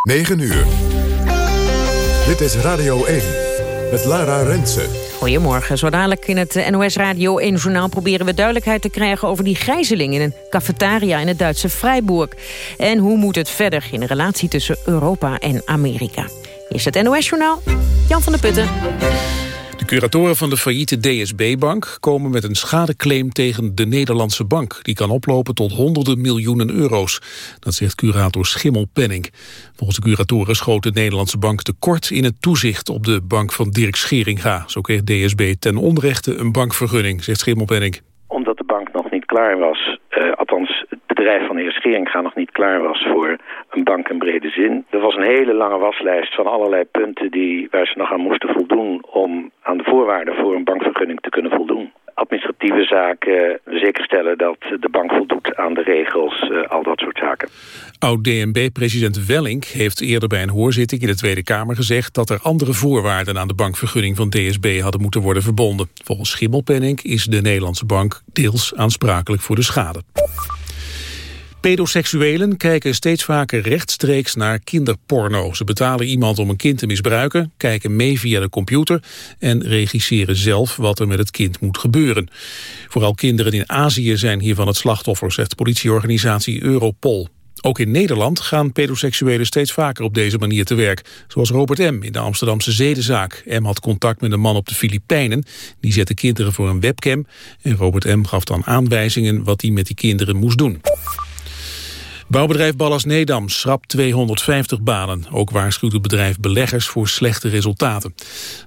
9 uur. Dit is Radio 1 met Lara Rensen. Goedemorgen. Zo dadelijk in het NOS Radio 1-journaal proberen we duidelijkheid te krijgen over die gijzeling in een cafetaria in het Duitse Freiburg. En hoe moet het verder in de relatie tussen Europa en Amerika? Is het NOS-journaal? Jan van der Putten. De curatoren van de failliete DSB-bank komen met een schadeclaim tegen de Nederlandse bank. Die kan oplopen tot honderden miljoenen euro's. Dat zegt curator Schimmel Penning. Volgens de curatoren schoot de Nederlandse bank tekort in het toezicht op de bank van Dirk Scheringa. Zo kreeg DSB ten onrechte een bankvergunning, zegt Schimmel Penning. Omdat de bank nog niet klaar was, uh, althans het bedrijf van de heer Scheringa nog niet klaar was voor een bank in brede zin. Er was een hele lange waslijst van allerlei punten die, waar ze nog aan moesten voldoen om aan de voorwaarden voor een bankvergunning te kunnen voldoen. Administratieve zaken, zekerstellen dat de bank voldoet aan de regels, uh, al dat soort zaken. Oud-DNB-president Wellink heeft eerder bij een hoorzitting in de Tweede Kamer gezegd dat er andere voorwaarden aan de bankvergunning van DSB hadden moeten worden verbonden. Volgens Schimmelpenning is de Nederlandse bank deels aansprakelijk voor de schade. Pedoseksuelen kijken steeds vaker rechtstreeks naar kinderporno. Ze betalen iemand om een kind te misbruiken, kijken mee via de computer... en regisseren zelf wat er met het kind moet gebeuren. Vooral kinderen in Azië zijn hiervan het slachtoffer... zegt politieorganisatie Europol. Ook in Nederland gaan pedoseksuelen steeds vaker op deze manier te werk. Zoals Robert M. in de Amsterdamse zedenzaak. M had contact met een man op de Filipijnen. Die zette kinderen voor een webcam. En Robert M. gaf dan aanwijzingen wat hij met die kinderen moest doen. Bouwbedrijf Ballas Nedam schrapt 250 banen. Ook waarschuwt het bedrijf beleggers voor slechte resultaten.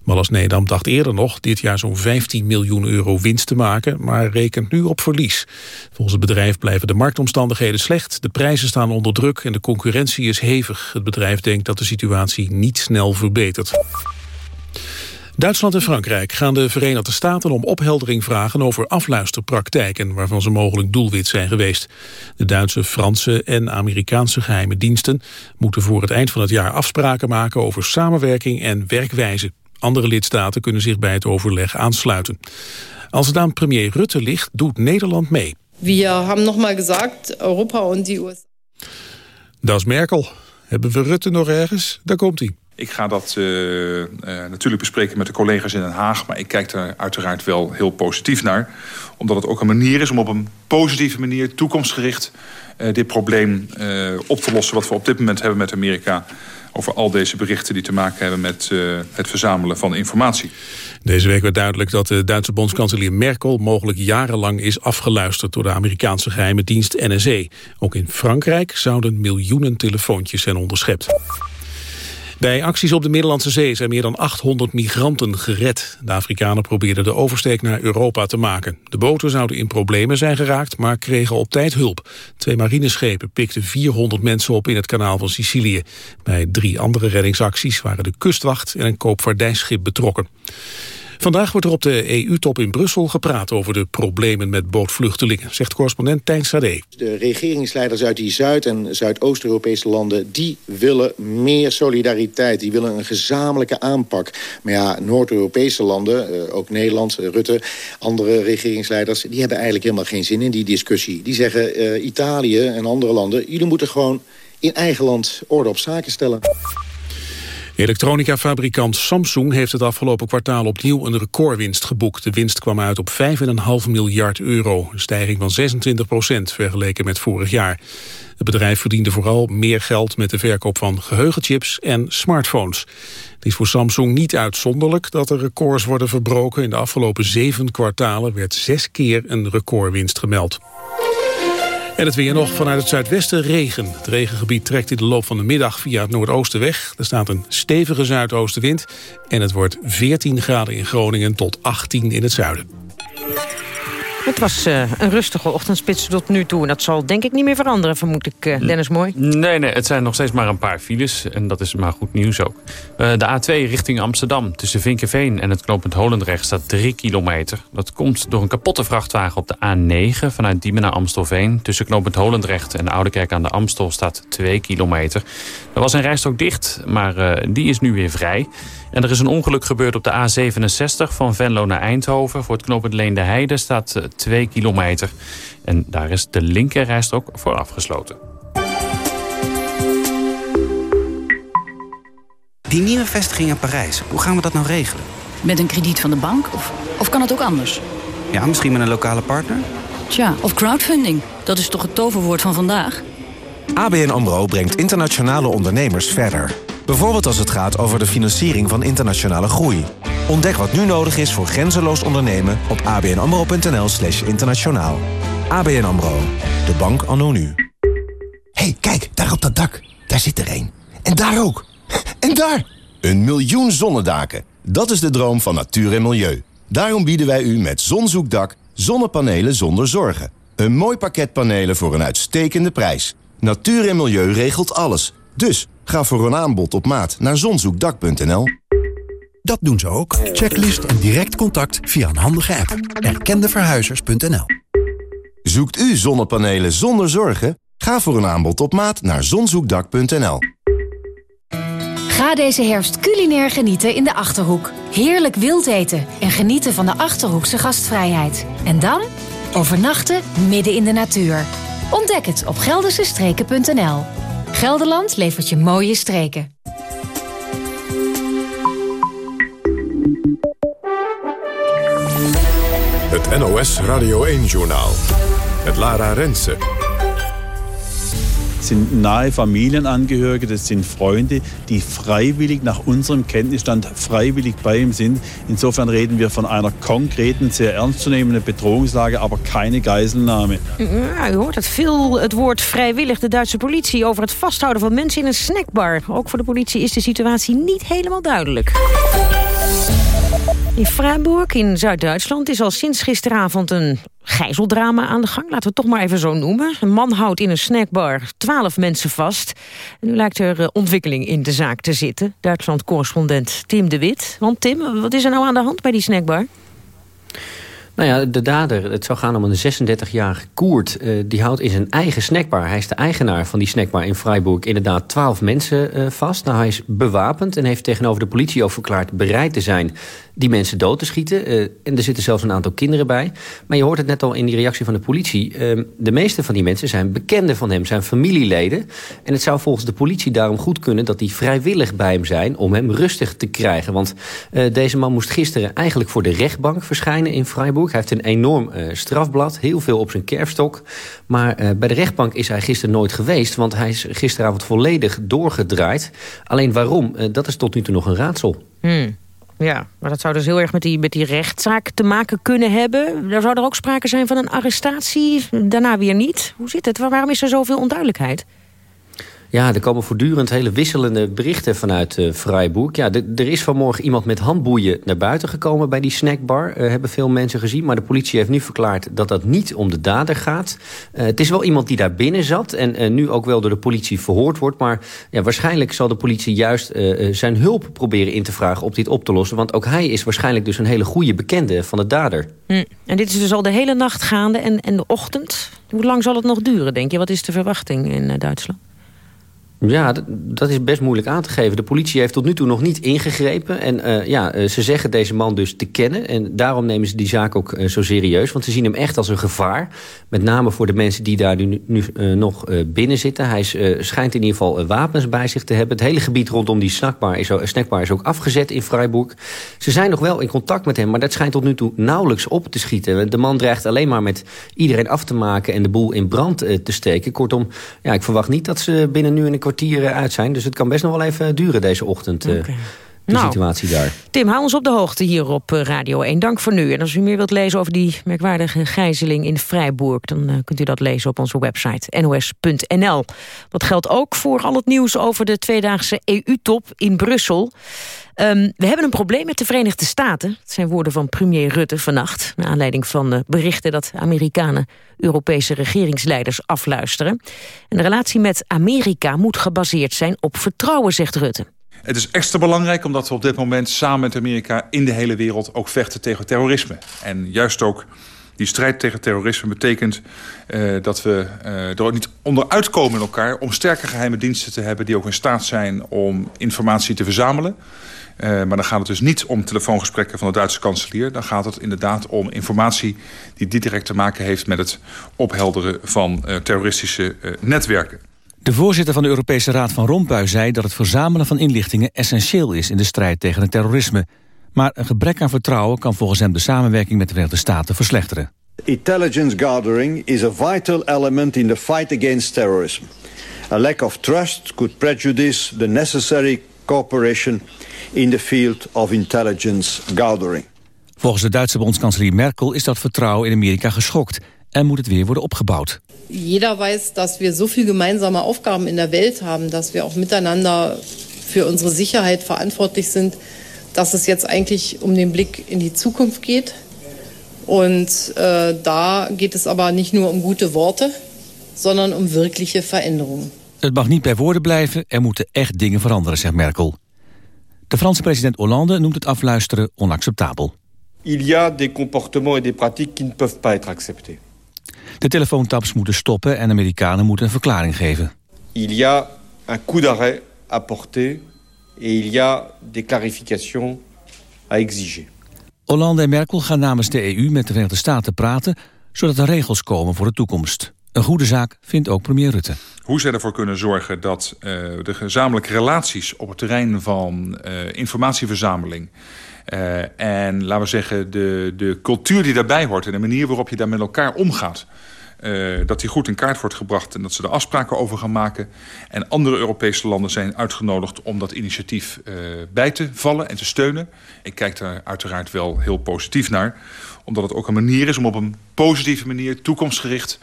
Ballas Nedam dacht eerder nog dit jaar zo'n 15 miljoen euro winst te maken... maar rekent nu op verlies. Volgens het bedrijf blijven de marktomstandigheden slecht... de prijzen staan onder druk en de concurrentie is hevig. Het bedrijf denkt dat de situatie niet snel verbetert. Duitsland en Frankrijk gaan de Verenigde Staten om opheldering vragen over afluisterpraktijken waarvan ze mogelijk doelwit zijn geweest. De Duitse, Franse en Amerikaanse geheime diensten moeten voor het eind van het jaar afspraken maken over samenwerking en werkwijze. Andere lidstaten kunnen zich bij het overleg aansluiten. Als het aan premier Rutte ligt, doet Nederland mee. We hebben nogmaals gezegd, Europa en die USA. Dat is Merkel. Hebben we Rutte nog ergens? Daar komt hij. Ik ga dat uh, uh, natuurlijk bespreken met de collega's in Den Haag... maar ik kijk daar uiteraard wel heel positief naar. Omdat het ook een manier is om op een positieve manier... toekomstgericht uh, dit probleem op te lossen... wat we op dit moment hebben met Amerika... over al deze berichten die te maken hebben met het verzamelen van informatie. Deze week werd duidelijk dat de Duitse bondskanselier Merkel... mogelijk jarenlang is afgeluisterd door de Amerikaanse geheime dienst NSE. Ook in Frankrijk zouden miljoenen telefoontjes zijn onderschept. Bij acties op de Middellandse Zee zijn meer dan 800 migranten gered. De Afrikanen probeerden de oversteek naar Europa te maken. De boten zouden in problemen zijn geraakt, maar kregen op tijd hulp. Twee marineschepen pikten 400 mensen op in het kanaal van Sicilië. Bij drie andere reddingsacties waren de kustwacht en een koopvaardijschip betrokken. Vandaag wordt er op de EU-top in Brussel gepraat over de problemen met bootvluchtelingen, zegt correspondent Tijn Sade. De regeringsleiders uit die Zuid- en Zuidoost-Europese landen, die willen meer solidariteit, die willen een gezamenlijke aanpak. Maar ja, Noord-Europese landen, eh, ook Nederland, eh, Rutte, andere regeringsleiders, die hebben eigenlijk helemaal geen zin in die discussie. Die zeggen, uh, Italië en andere landen, jullie moeten gewoon in eigen land orde op zaken stellen. Elektronica-fabrikant Samsung heeft het afgelopen kwartaal opnieuw een recordwinst geboekt. De winst kwam uit op 5,5 miljard euro, een stijging van 26 procent vergeleken met vorig jaar. Het bedrijf verdiende vooral meer geld met de verkoop van geheugenchips en smartphones. Het is voor Samsung niet uitzonderlijk dat er records worden verbroken. In de afgelopen zeven kwartalen werd zes keer een recordwinst gemeld. En het weer nog vanuit het zuidwesten regen. Het regengebied trekt in de loop van de middag via het noordoosten weg. Er staat een stevige zuidoostenwind en het wordt 14 graden in Groningen tot 18 in het zuiden. Het was uh, een rustige ochtendspits tot nu toe. En dat zal denk ik niet meer veranderen, vermoed ik, uh, Dennis Mooi. Nee, nee, het zijn nog steeds maar een paar files. En dat is maar goed nieuws ook. Uh, de A2 richting Amsterdam. Tussen Vinkenveen en het knooppunt Holendrecht staat 3 kilometer. Dat komt door een kapotte vrachtwagen op de A9 vanuit Diemen naar Amstelveen. Tussen knooppunt Holendrecht en de Oudekerk aan de Amstel staat 2 kilometer. Er was een rijstrook dicht, maar die is nu weer vrij. En er is een ongeluk gebeurd op de A67 van Venlo naar Eindhoven. Voor het knooppunt Leende Heide staat 2 kilometer. En daar is de linkerrijstrook voor afgesloten. Die nieuwe vestiging in Parijs, hoe gaan we dat nou regelen? Met een krediet van de bank? Of, of kan het ook anders? Ja, misschien met een lokale partner? Tja, of crowdfunding. Dat is toch het toverwoord van vandaag? ABN AMRO brengt internationale ondernemers verder. Bijvoorbeeld als het gaat over de financiering van internationale groei. Ontdek wat nu nodig is voor grenzeloos ondernemen op abnamro.nl slash internationaal. ABN AMRO, de bank anno nu. hey, kijk, daar op dat dak. Daar zit er een. En daar ook. En daar! Een miljoen zonnedaken. Dat is de droom van natuur en milieu. Daarom bieden wij u met Zonzoekdak zonnepanelen zonder zorgen. Een mooi pakket panelen voor een uitstekende prijs. Natuur en milieu regelt alles. Dus ga voor een aanbod op maat naar zonzoekdak.nl. Dat doen ze ook. Checklist en direct contact via een handige app. Erkendeverhuizers.nl Zoekt u zonnepanelen zonder zorgen? Ga voor een aanbod op maat naar zonzoekdak.nl. Ga deze herfst culinair genieten in de Achterhoek. Heerlijk wild eten en genieten van de Achterhoekse gastvrijheid. En dan overnachten midden in de natuur. Ontdek het op geldersestreken.nl. Gelderland levert je mooie streken. Het NOS Radio 1-journaal. Het Lara Rensen. Sind nahe Familienangehörige, das sind Freunde, die freiwillig nach unserem Kenntnisstand freiwillig bei ihm sind. Insofern reden wir von einer konkreten, sehr ernstzunehmenden Bedrohungslage, aber keine Geiselnahme. Ja, u hoort het veel, het woord vrijwillig. De Duitse politie over het vasthouden van mensen in een snackbar. Ook voor de politie is de situatie niet helemaal duidelijk. In Freiburg in Zuid-Duitsland is al sinds gisteravond een gijzeldrama aan de gang. Laten we het toch maar even zo noemen. Een man houdt in een snackbar twaalf mensen vast. En nu lijkt er eh, ontwikkeling in de zaak te zitten. Duitsland-correspondent Tim de Wit. Want Tim, wat is er nou aan de hand bij die snackbar? Nou ja, de dader, het zou gaan om een 36-jarige Koert. Uh, die houdt in zijn eigen snackbar. Hij is de eigenaar van die snackbar in Freiburg. Inderdaad 12 mensen uh, vast. Nou, hij is bewapend en heeft tegenover de politie ook verklaard... bereid te zijn die mensen dood te schieten. Uh, en er zitten zelfs een aantal kinderen bij. Maar je hoort het net al in die reactie van de politie. Uh, de meeste van die mensen zijn bekenden van hem, zijn familieleden. En het zou volgens de politie daarom goed kunnen... dat die vrijwillig bij hem zijn om hem rustig te krijgen. Want uh, deze man moest gisteren eigenlijk voor de rechtbank verschijnen in Freiburg. Hij heeft een enorm strafblad, heel veel op zijn kerfstok. Maar bij de rechtbank is hij gisteren nooit geweest... want hij is gisteravond volledig doorgedraaid. Alleen waarom, dat is tot nu toe nog een raadsel. Hmm. Ja, maar dat zou dus heel erg met die, met die rechtszaak te maken kunnen hebben. Er zou er ook sprake zijn van een arrestatie, daarna weer niet. Hoe zit het? Waarom is er zoveel onduidelijkheid? Ja, er komen voortdurend hele wisselende berichten vanuit uh, Freiburg. Ja, er is vanmorgen iemand met handboeien naar buiten gekomen bij die snackbar. Uh, hebben veel mensen gezien, maar de politie heeft nu verklaard dat dat niet om de dader gaat. Uh, het is wel iemand die daar binnen zat en nu ook wel door de politie verhoord wordt. Maar ja, waarschijnlijk zal de politie juist zijn hulp proberen in te vragen op dit op te lossen. Want ook hij is waarschijnlijk dus een hele goede bekende van de dader. Hm. En dit is dus al de hele nacht gaande en, en de ochtend. Hoe lang zal het nog duren, denk je? Wat is de verwachting in Duitsland? Ja, dat is best moeilijk aan te geven. De politie heeft tot nu toe nog niet ingegrepen. En uh, ja, uh, ze zeggen deze man dus te kennen. En daarom nemen ze die zaak ook uh, zo serieus. Want ze zien hem echt als een gevaar. Met name voor de mensen die daar nu, nog binnen zitten. Hij schijnt in ieder geval wapens bij zich te hebben. Het hele gebied rondom die snackbar is, snackbar is ook afgezet in Freiburg. Ze zijn nog wel in contact met hem. Maar dat schijnt tot nu toe nauwelijks op te schieten. De man dreigt alleen maar met iedereen af te maken... en de boel in brand te steken. Kortom, ja, ik verwacht niet dat ze binnen nu in een kwartier kwartier uit zijn. Dus het kan best nog wel even duren deze ochtend. Okay. De nou, situatie daar. Tim, hou ons op de hoogte hier op Radio 1. Dank voor nu. En als u meer wilt lezen over die merkwaardige gijzeling in Vrijburg... dan uh, kunt u dat lezen op onze website nos.nl. Dat geldt ook voor al het nieuws over de tweedaagse EU-top in Brussel. Um, we hebben een probleem met de Verenigde Staten. Dat zijn woorden van premier Rutte vannacht... naar aanleiding van de berichten dat Amerikanen... Europese regeringsleiders afluisteren. En de relatie met Amerika moet gebaseerd zijn op vertrouwen, zegt Rutte. Het is extra belangrijk omdat we op dit moment samen met Amerika... in de hele wereld ook vechten tegen terrorisme. En juist ook die strijd tegen terrorisme betekent uh, dat we uh, er ook niet onderuit komen in elkaar... om sterke geheime diensten te hebben die ook in staat zijn om informatie te verzamelen. Uh, maar dan gaat het dus niet om telefoongesprekken van de Duitse kanselier. Dan gaat het inderdaad om informatie die direct te maken heeft... met het ophelderen van terroristische netwerken. De voorzitter van de Europese Raad van Rompuy zei dat het verzamelen van inlichtingen essentieel is in de strijd tegen het terrorisme. Maar een gebrek aan vertrouwen kan volgens hem de samenwerking met de Verenigde Staten verslechteren. Intelligence gathering is a vital element in the fight against terrorism. A lack of trust could prejudice the necessary cooperation in the field of intelligence gathering. Volgens de Duitse bondskanselier Merkel is dat vertrouwen in Amerika geschokt en moet het weer worden opgebouwd. Jeder weiß, dass wir so viel gemeinsame Aufgaben in der Welt haben, dass wir auch miteinander für unsere Sicherheit verantwortlich sind, dass es jetzt eigentlich um den Blick in die Zukunft geht. Und äh, da geht es aber nicht nur um gute Worte, sondern um wirkliche Veränderungen. Het mag niet bij woorden blijven, er moeten echt dingen veranderen, zegt Merkel. De Franse president Hollande noemt het afluisteren onacceptabel. Il y a des comportements et des pratiques qui ne peuvent pas être acceptés. De telefoontaps moeten stoppen en Amerikanen moeten een verklaring geven. Il y a un coup d'arrêt à porter et il y a des clarifications à exiger. Hollande en Merkel gaan namens de EU met de Verenigde Staten praten... zodat er regels komen voor de toekomst. Een goede zaak vindt ook premier Rutte. Hoe zij ervoor kunnen zorgen dat uh, de gezamenlijke relaties... op het terrein van uh, informatieverzameling... Uh, en laten we zeggen, de, de cultuur die daarbij hoort... en de manier waarop je daar met elkaar omgaat... Uh, dat die goed in kaart wordt gebracht en dat ze er afspraken over gaan maken. En andere Europese landen zijn uitgenodigd om dat initiatief uh, bij te vallen en te steunen. Ik kijk daar uiteraard wel heel positief naar. Omdat het ook een manier is om op een positieve manier, toekomstgericht...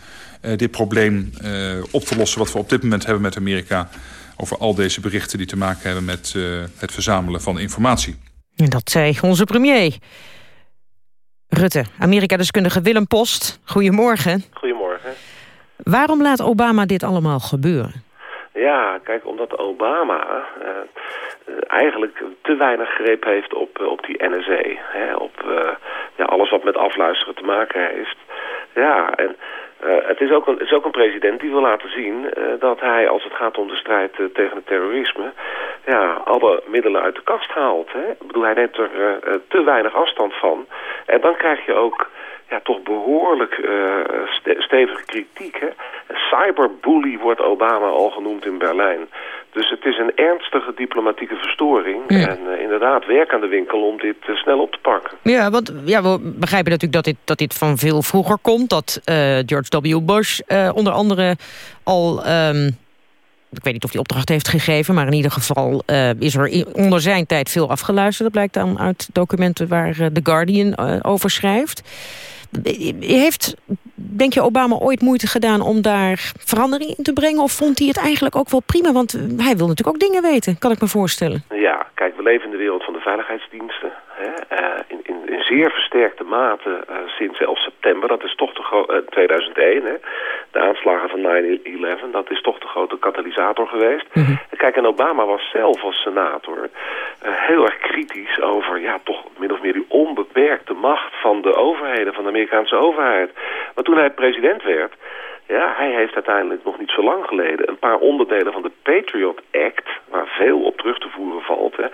Dit probleem op te lossen wat we op dit moment hebben met Amerika... over al deze berichten die te maken hebben met het verzamelen van informatie. En dat zei onze premier. Rutte, Amerika-deskundige Willem Post. Goedemorgen. Goedemorgen. Waarom laat Obama dit allemaal gebeuren? Ja, kijk, omdat Obama uh, eigenlijk te weinig greep heeft op, op die NSA. Hè, op uh, ja, alles wat met afluisteren te maken heeft. Ja, en uh, het, is ook een, president die wil laten zien uh, dat hij, als het gaat om de strijd uh, tegen het terrorisme, ja, alle middelen uit de kast haalt. Hè? Bedoel, hij neemt er te weinig afstand van. En dan krijg je ook ja, toch behoorlijk st stevige kritiek. Hè? Cyberbully wordt Obama al genoemd in Berlijn. Dus het is een ernstige diplomatieke verstoring. Ja. En uh, inderdaad, werk aan de winkel om dit uh, snel op te pakken. Ja, want ja, we begrijpen natuurlijk dat dit, dat dit van veel vroeger komt. Dat George W. Bush onder andere al... Um, ik weet niet of hij opdracht heeft gegeven... maar in ieder geval is er onder zijn tijd veel afgeluisterd. Dat blijkt dan uit documenten waar The Guardian over schrijft. Heeft, denk je, Obama ooit moeite gedaan om daar verandering in te brengen? Of vond hij het eigenlijk ook wel prima? Want hij wil natuurlijk ook dingen weten, kan ik me voorstellen. Ja, kijk, we leven in de wereld van de veiligheidsdiensten. Hè? Uh, in, in, in, zeer versterkte mate uh, sinds 11 september. Dat is toch de uh, 2001, hè? de aanslagen van 9-11. Dat is toch de grote katalysator geweest. Mm -hmm. Kijk, en Obama was zelf als senator heel erg kritisch over... ja, toch min of meer die onbeperkte macht van de overheden, van de Amerikaanse overheid. Maar toen hij president werd... Ja, hij heeft uiteindelijk nog niet zo lang geleden een paar onderdelen van de Patriot Act, waar veel op terug te voeren valt, hè,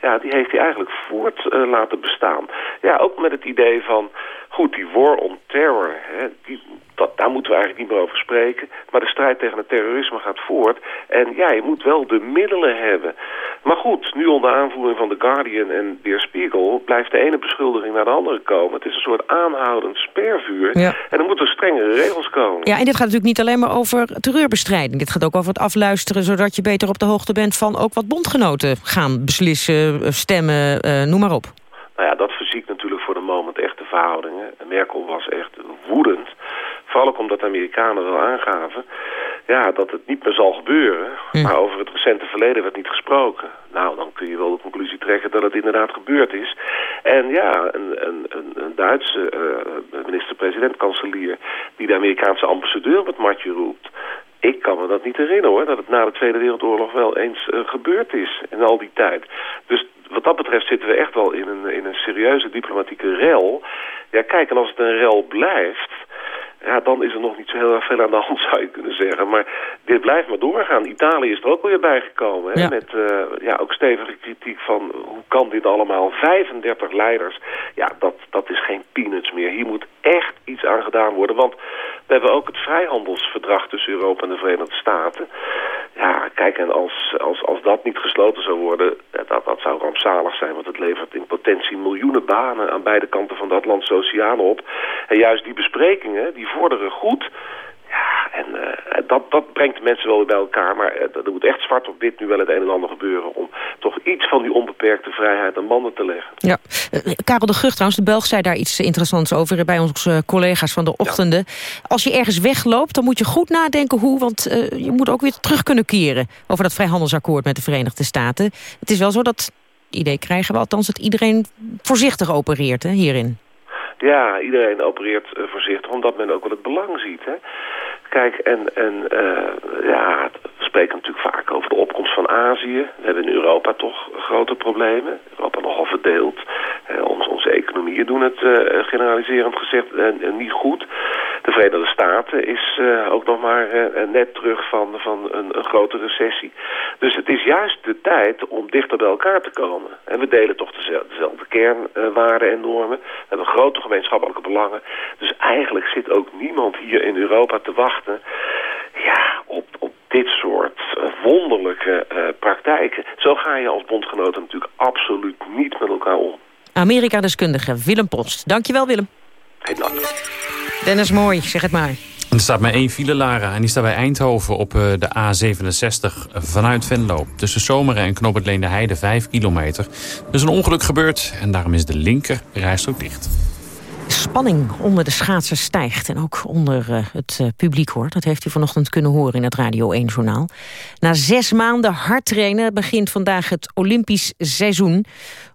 ja, die heeft hij eigenlijk voort uh, laten bestaan. Ja, ook met het idee van, goed, die war on terror, hè, die, dat, daar moeten we eigenlijk niet meer over spreken. Maar de strijd tegen het terrorisme gaat voort. En ja, je moet wel de middelen hebben. Maar goed, nu onder aanvoering van The Guardian en Der Spiegel... blijft de ene beschuldiging naar de andere komen. Het is een soort aanhoudend spervuur. Ja. En er moeten strengere regels komen. Ja, en dit gaat natuurlijk niet alleen maar over terreurbestrijding. Dit gaat ook over het afluisteren... zodat je beter op de hoogte bent van ook wat bondgenoten gaan beslissen, stemmen, uh, noem maar op. Nou ja, dat verziekt natuurlijk voor de moment echt Merkel was echt woedend. Vooral ook omdat de Amerikanen wel aangaven ja, dat het niet meer zal gebeuren. Hm. Maar over het recente verleden werd niet gesproken. Nou, dan kun je wel de conclusie trekken dat het inderdaad gebeurd is. En ja, een, een, een Duitse uh, minister-president-kanselier... die de Amerikaanse ambassadeur op het matje roept... Ik kan me dat niet herinneren hoor, dat het na de Tweede Wereldoorlog wel eens uh, gebeurd is in al die tijd. Dus wat dat betreft zitten we echt wel in een, in een serieuze diplomatieke rel. Ja, kijk, en als het een rel blijft ja, dan is er nog niet zo heel erg veel aan de hand, zou je kunnen zeggen. Maar dit blijft maar doorgaan. Italië is er ook weer bijgekomen. Hè? Ja. Met uh, ja, ook stevige kritiek van hoe kan dit allemaal? 35 leiders. Ja, dat, dat is geen peanuts meer. Hier moet echt iets aan gedaan worden. Want We hebben ook het vrijhandelsverdrag tussen Europa en de Verenigde Staten. Ja, kijk, en als, als, als dat niet gesloten zou worden, dat, dat zou rampzalig zijn. Want het levert in potentie miljoenen banen aan beide kanten van de Atlantische Oceaan op. En juist die besprekingen, die vorderen goed ja, en uh, dat, dat brengt de mensen wel weer bij elkaar. Maar uh, er moet echt zwart op wit nu wel het een en ander gebeuren... om toch iets van die onbeperkte vrijheid aan banden te leggen. Ja. Uh, Karel de Gucht trouwens, de Belg, zei daar iets interessants over... bij onze collega's van de ochtenden. Als je ergens wegloopt, dan moet je goed nadenken hoe... want je moet ook weer terug kunnen keren... over dat vrijhandelsakkoord met de Verenigde Staten. Het is wel zo dat idee krijgen we althans... dat iedereen voorzichtig opereert hè, hierin. Ja, iedereen opereert uh, voorzichtig, omdat men ook wel het belang ziet. Hè? Kijk, en, en uh, ja, spreken natuurlijk vaak over de opkomst van Azië. We hebben in Europa toch grote problemen. Europa nogal verdeeld. Uh, ons, onze economieën doen het uh, generaliserend gezegd niet goed. De Verenigde Staten is ook nog maar net terug van, van een, grote recessie. Dus het is juist de tijd om dichter bij elkaar te komen. En we delen toch dezelfde kernwaarden en normen. We hebben grote gemeenschappelijke belangen. Dus eigenlijk zit ook niemand hier in Europa te wachten ja, op, op dit soort wonderlijke uh, praktijken. Zo ga je als bondgenoten natuurlijk absoluut niet met elkaar om. Amerika-deskundige Willem Post. Dankjewel, Willem. Geen dank. Dennis Mooi, zeg het maar. Er staat maar één file, Lara, en die staat bij Eindhoven op de A67 vanuit Venlo. Tussen Zomeren en Knoop het Leende Heide 5 kilometer. Er is een ongeluk gebeurd en daarom is de linker rijstrook dicht spanning onder de schaatsers stijgt. En ook onder uh, het uh, publiek hoor. Dat heeft u vanochtend kunnen horen in het Radio 1-journaal. Na zes maanden hard trainen begint vandaag het Olympisch seizoen.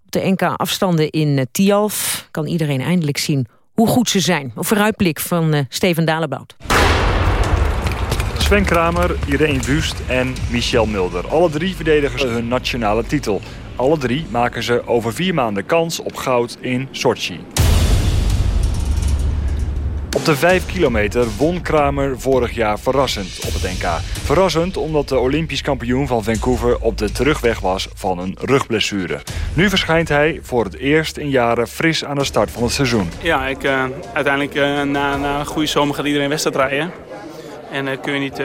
Op de NK-afstanden in uh, Tialf kan iedereen eindelijk zien hoe goed ze zijn. Een vooruitblik van Steven Dalebout. Sven Kramer, Irene Wust en Michel Mulder. Alle drie verdedigen hun nationale titel. Alle drie maken ze over vier maanden kans op goud in Sochi. Op de 5 kilometer won Kramer vorig jaar verrassend op het NK. Verrassend omdat de Olympisch kampioen van Vancouver op de terugweg was van een rugblessure. Nu verschijnt hij voor het eerst in jaren fris aan de start van het seizoen. Ja, ik, uh, uiteindelijk uh, na, een goede zomer gaat iedereen wedstrijd rijden. En uh, kun je niet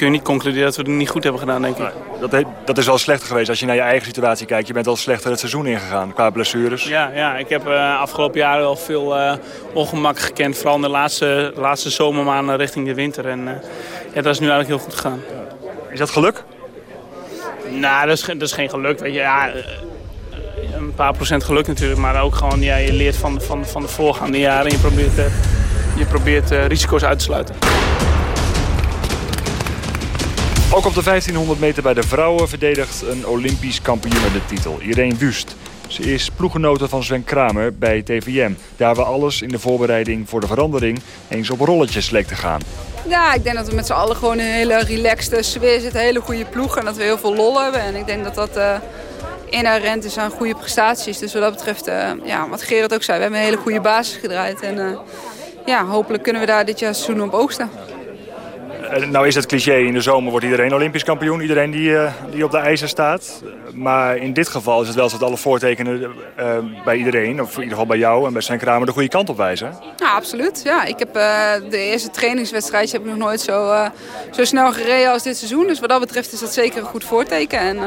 kun je niet concluderen dat we het niet goed hebben gedaan, denk ik. Dat, dat is wel slechter geweest als je naar je eigen situatie kijkt. Je bent al slechter het seizoen ingegaan qua blessures. Ja, ja ik heb uh, afgelopen jaren wel veel uh, ongemak gekend. Vooral in de laatste, laatste zomermaanden richting de winter. En uh, ja, dat is nu eigenlijk heel goed gegaan. Is dat geluk? Nou, dat is, dat is geen geluk. Weet je. Ja, een paar procent geluk natuurlijk. Maar ook gewoon, ja, je leert van, van, van de voorgaande jaren. En je probeert, je probeert risico's uit te sluiten. Ook op de 1500 meter bij de vrouwen verdedigt een Olympisch kampioen de titel. Irene Wust. Ze is ploeggenote van Sven Kramer bij TVM. Daar we alles in de voorbereiding voor de verandering eens op rolletjes leek te gaan. Ja, ik denk dat we met z'n allen gewoon een hele relaxte sfeer zitten. Een hele goede ploeg en dat we heel veel lol hebben. En ik denk dat dat uh, inherent is aan goede prestaties. Dus wat dat betreft, uh, ja, wat Gerard ook zei, we hebben een hele goede basis gedraaid. En uh, ja, hopelijk kunnen we daar dit jaar seizoen op oogsten. Eh, nou is het cliché, in de zomer wordt iedereen Olympisch kampioen. Iedereen die, uh, die op de ijzer staat. Maar in dit geval is het wel zo dat alle voortekenen uh, bij iedereen... of in ieder geval bij jou en bij Sven Kramer de goede kant op wijzen. Ja, absoluut. Ja, ik heb de eerste trainingswedstrijdje heb ik nog nooit zo, zo snel gereden als dit seizoen. Dus wat dat betreft is dat zeker een goed voorteken. En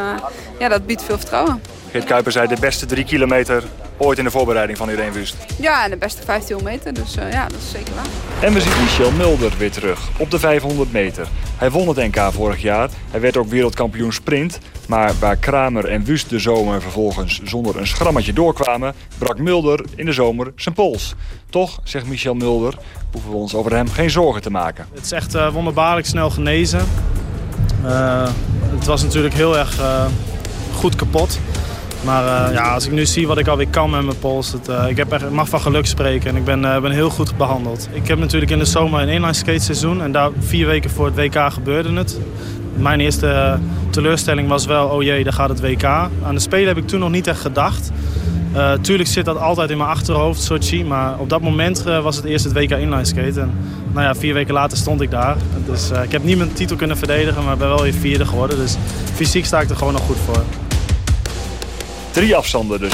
ja, dat biedt veel vertrouwen. Geert Kuiper zei de beste drie kilometer ooit in de voorbereiding van Irene Wust. Ja, en de beste 15 meter, dus uh, ja, dat is zeker waar. En we zien Michel Mulder weer terug op de 500 meter. Hij won het NK vorig jaar. Hij werd ook wereldkampioen sprint. Maar waar Kramer en Wust de zomer vervolgens zonder een schrammetje doorkwamen... brak Mulder in de zomer zijn pols. Toch, zegt Michel Mulder, hoeven we ons over hem geen zorgen te maken. Het is echt uh, wonderbaarlijk snel genezen. Uh, het was natuurlijk heel erg goed kapot. Maar uh, ja, als ik nu zie wat ik alweer kan met mijn pols, het, uh, ik heb echt, mag van geluk spreken en ik ben, uh, ben heel goed behandeld. Ik heb natuurlijk in de zomer een inline skate seizoen en daar vier weken voor het WK gebeurde het. Mijn eerste teleurstelling was wel, oh jee, daar gaat het WK. Aan de Spelen heb ik toen nog niet echt gedacht. tuurlijk zit dat altijd in mijn achterhoofd, Sochi, maar op dat moment was het eerst het WK inline skate. En nou ja, vier weken later stond ik daar. Dus ik heb niet mijn titel kunnen verdedigen, maar ben wel weer vierde geworden. Dus fysiek sta ik er gewoon nog goed voor. Drie afstanden dus.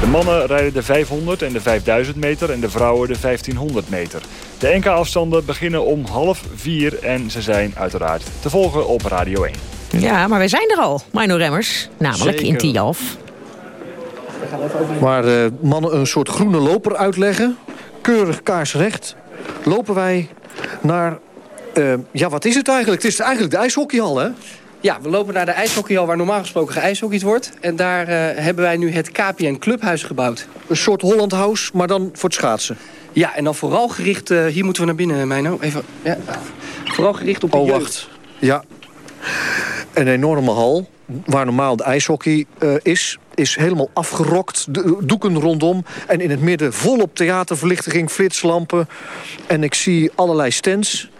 De mannen rijden de 500 en de 5000 meter en de vrouwen de 1500 meter. De NK-afstanden beginnen om half vier en ze zijn uiteraard te volgen op Radio 1. Ja, maar wij zijn er al, Mino Remmers. Namelijk in Tialf. Waar uh, mannen een soort groene loper uitleggen. Keurig kaarsrecht. Lopen wij naar... Uh, ja, wat is het eigenlijk? Het is eigenlijk de ijshockeyhal, hè? Ja, we lopen naar de ijshockeyhal waar normaal gesproken geijshockeyd wordt. En daar uh, hebben wij nu het KPN Clubhuis gebouwd. Een soort Holland House, maar dan voor het schaatsen. Ja, en dan vooral gericht... Uh, hier moeten we naar binnen, Meino. Even, ja. Vooral gericht op de Oh, wacht. Ja. Een enorme hal, waar normaal de ijshockey uh, is is helemaal afgerokt, doeken rondom. En in het midden volop theaterverlichting, flitslampen. En ik zie allerlei stands.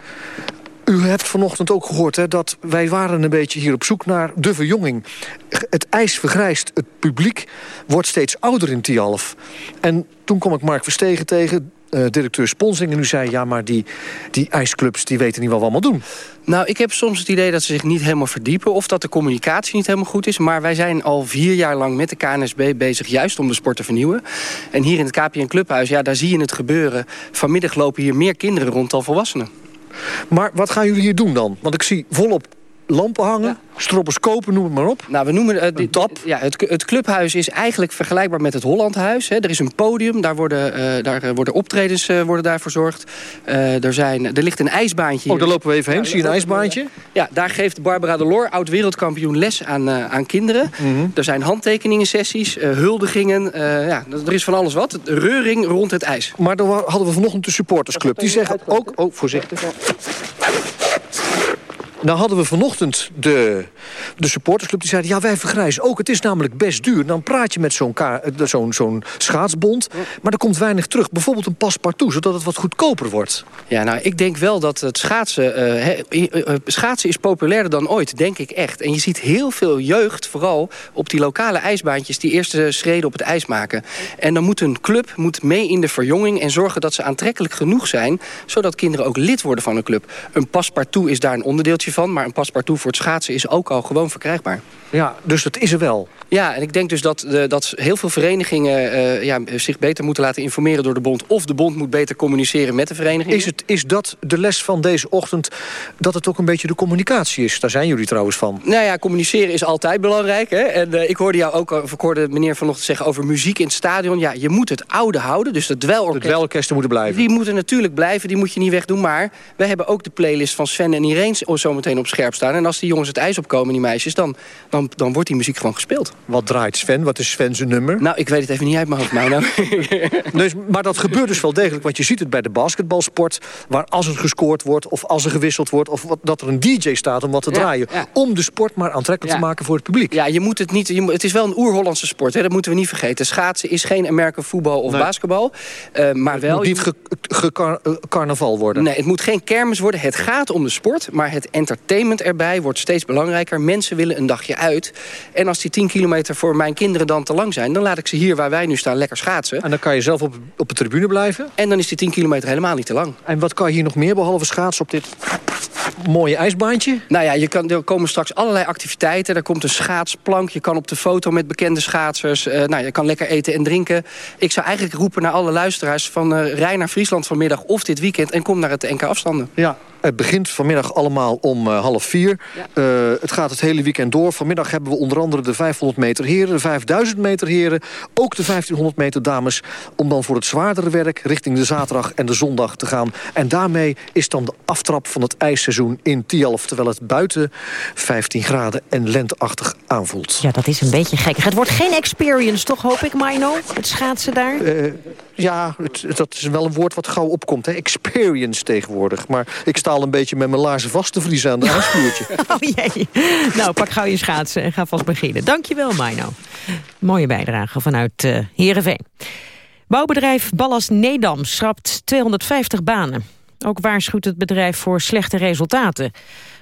U hebt vanochtend ook gehoord hè, dat wij waren een beetje hier op zoek naar de verjonging. Het ijs vergrijst, het publiek wordt steeds ouder in Tialf. En toen kwam ik Mark Verstegen tegen, uh, directeur Sponsing. En u zei, ja, maar die, die ijsclubs die weten niet wat we allemaal doen. Nou, ik heb soms het idee dat ze zich niet helemaal verdiepen... of dat de communicatie niet helemaal goed is. Maar wij zijn al vier jaar lang met de KNSB bezig... juist om de sport te vernieuwen. En hier in het KPN Clubhuis, ja, daar zie je het gebeuren. Vanmiddag lopen hier meer kinderen rond dan volwassenen. Maar wat gaan jullie hier doen dan? Want ik zie volop lampen hangen, ja. stroboscopen, noem het maar op. Nou, we noemen uh, dit, tap. Ja, het, het, clubhuis is eigenlijk vergelijkbaar met het Hollandhuis. Hè. Er is een podium, daar worden, uh, daar worden optredens uh, worden daar verzorgd. er, zijn, er ligt een ijsbaantje. Oh, daar lopen we even heen. Ja, Zie je een ijsbaantje? Ja, daar geeft Barbara de Loor, oud-wereldkampioen, les aan, aan kinderen. Mm -hmm. Er zijn handtekeningen sessies, huldigingen. ja, er is van alles wat. Reuring rond het ijs. Maar dan hadden we vanochtend de supportersclub. Die zeggen ook... Oh, voorzichtig. Nou hadden we vanochtend de, de supportersclub die zeiden... ja, wij vergrijzen ook. Het is namelijk best duur. Dan praat je met zo'n zo'n zo'n schaatsbond. Maar er komt weinig terug. Bijvoorbeeld een paspartout, zodat het wat goedkoper wordt. Ja, nou, ik denk wel dat het schaatsen... He, uh, schaatsen is populairder dan ooit, denk ik echt. En je ziet heel veel jeugd, vooral op die lokale ijsbaantjes... die eerste schreden op het ijs maken. En dan moet een club moet mee in de verjonging... en zorgen dat ze aantrekkelijk genoeg zijn... zodat kinderen ook lid worden van een club. Een paspartout is daar een onderdeeltje van, maar een paspartout voor het schaatsen is ook al gewoon verkrijgbaar. Ja, dus dat is er wel. Ja, en ik denk dus dat, dat heel veel verenigingen uh, ja, zich beter moeten laten informeren door de bond. Of de bond moet beter communiceren met de verenigingen. Is, het, is dat de les van deze ochtend, dat het ook een beetje de communicatie is? Daar zijn jullie trouwens van. Nou ja, communiceren is altijd belangrijk. Hè? En uh, ik hoorde jou ook, of ik hoorde meneer vanochtend zeggen over muziek in het stadion. Ja, je moet het oude houden, dus dwelorkest. De dwelorkesten moeten blijven. Die moeten natuurlijk blijven, die moet je niet wegdoen. Maar we hebben ook de playlist van Sven en Irene zometeen op scherp staan. En als die jongens het ijs opkomen, die meisjes, dan, dan, dan wordt die muziek gewoon gespeeld. Wat draait Sven? Wat is Sven zijn nummer? Nou, ik weet het even niet uit mijn hoofd, nou. dus, maar dat gebeurt dus wel degelijk, want je ziet het bij de basketbalsport... waar als er gescoord wordt of als er gewisseld wordt... of wat, dat er een DJ staat om wat te ja, draaien... Ja. om de sport maar aantrekkelijk ja. te maken voor het publiek. Ja, je moet het niet... Je, het is wel een oer-Hollandse sport, hè, dat moeten we niet vergeten. Schaatsen is geen American voetbal of nee. basketbal. Uh, maar het wel, moet niet ge, ge, car, uh, carnaval worden. Nee, het moet geen kermis worden. Het gaat om de sport, maar het entertainment erbij wordt steeds belangrijker. Mensen willen een dagje uit. En als die 10 kilometer voor mijn kinderen dan te lang zijn... dan laat ik ze hier waar wij nu staan lekker schaatsen. En dan kan je zelf op, op de tribune blijven? En dan is die 10 kilometer helemaal niet te lang. En wat kan je hier nog meer behalve schaatsen op dit mooie ijsbaantje? Nou ja, je kan, er komen straks allerlei activiteiten. Er komt een schaatsplank. Je kan op de foto met bekende schaatsers. Uh, nou, je kan lekker eten en drinken. Ik zou eigenlijk roepen naar alle luisteraars... van uh, rij naar Friesland vanmiddag of dit weekend... en kom naar het NK afstanden. Ja, het begint vanmiddag allemaal om uh, half vier. Ja. Uh, het gaat het hele weekend door. Vanmiddag hebben we onder andere de 500 meter heren, de 5000 meter heren... ook de 1500 meter dames... om dan voor het zwaardere werk richting de zaterdag en de zondag te gaan. En daarmee is dan de aftrap van het ijsseizoen in Tialf... terwijl het buiten 15 graden en lenteachtig aanvoelt. Ja, dat is een beetje gek. Het wordt geen experience, toch, hoop ik, Mino? Het schaatsen daar? Uh, ja, het, dat is wel een woord wat gauw opkomt. Hè? Experience tegenwoordig. Maar ik sta al een beetje met mijn laarzen vast te vriezen aan de aanspoeltje. oh jee. Nou, pak gauw je schaatsen en ga vast beginnen. Dankjewel, Mino. Mooie bijdrage vanuit uh, Heerenveen. Bouwbedrijf Ballas Nedam schrapt 250 banen. Ook waarschuwt het bedrijf voor slechte resultaten.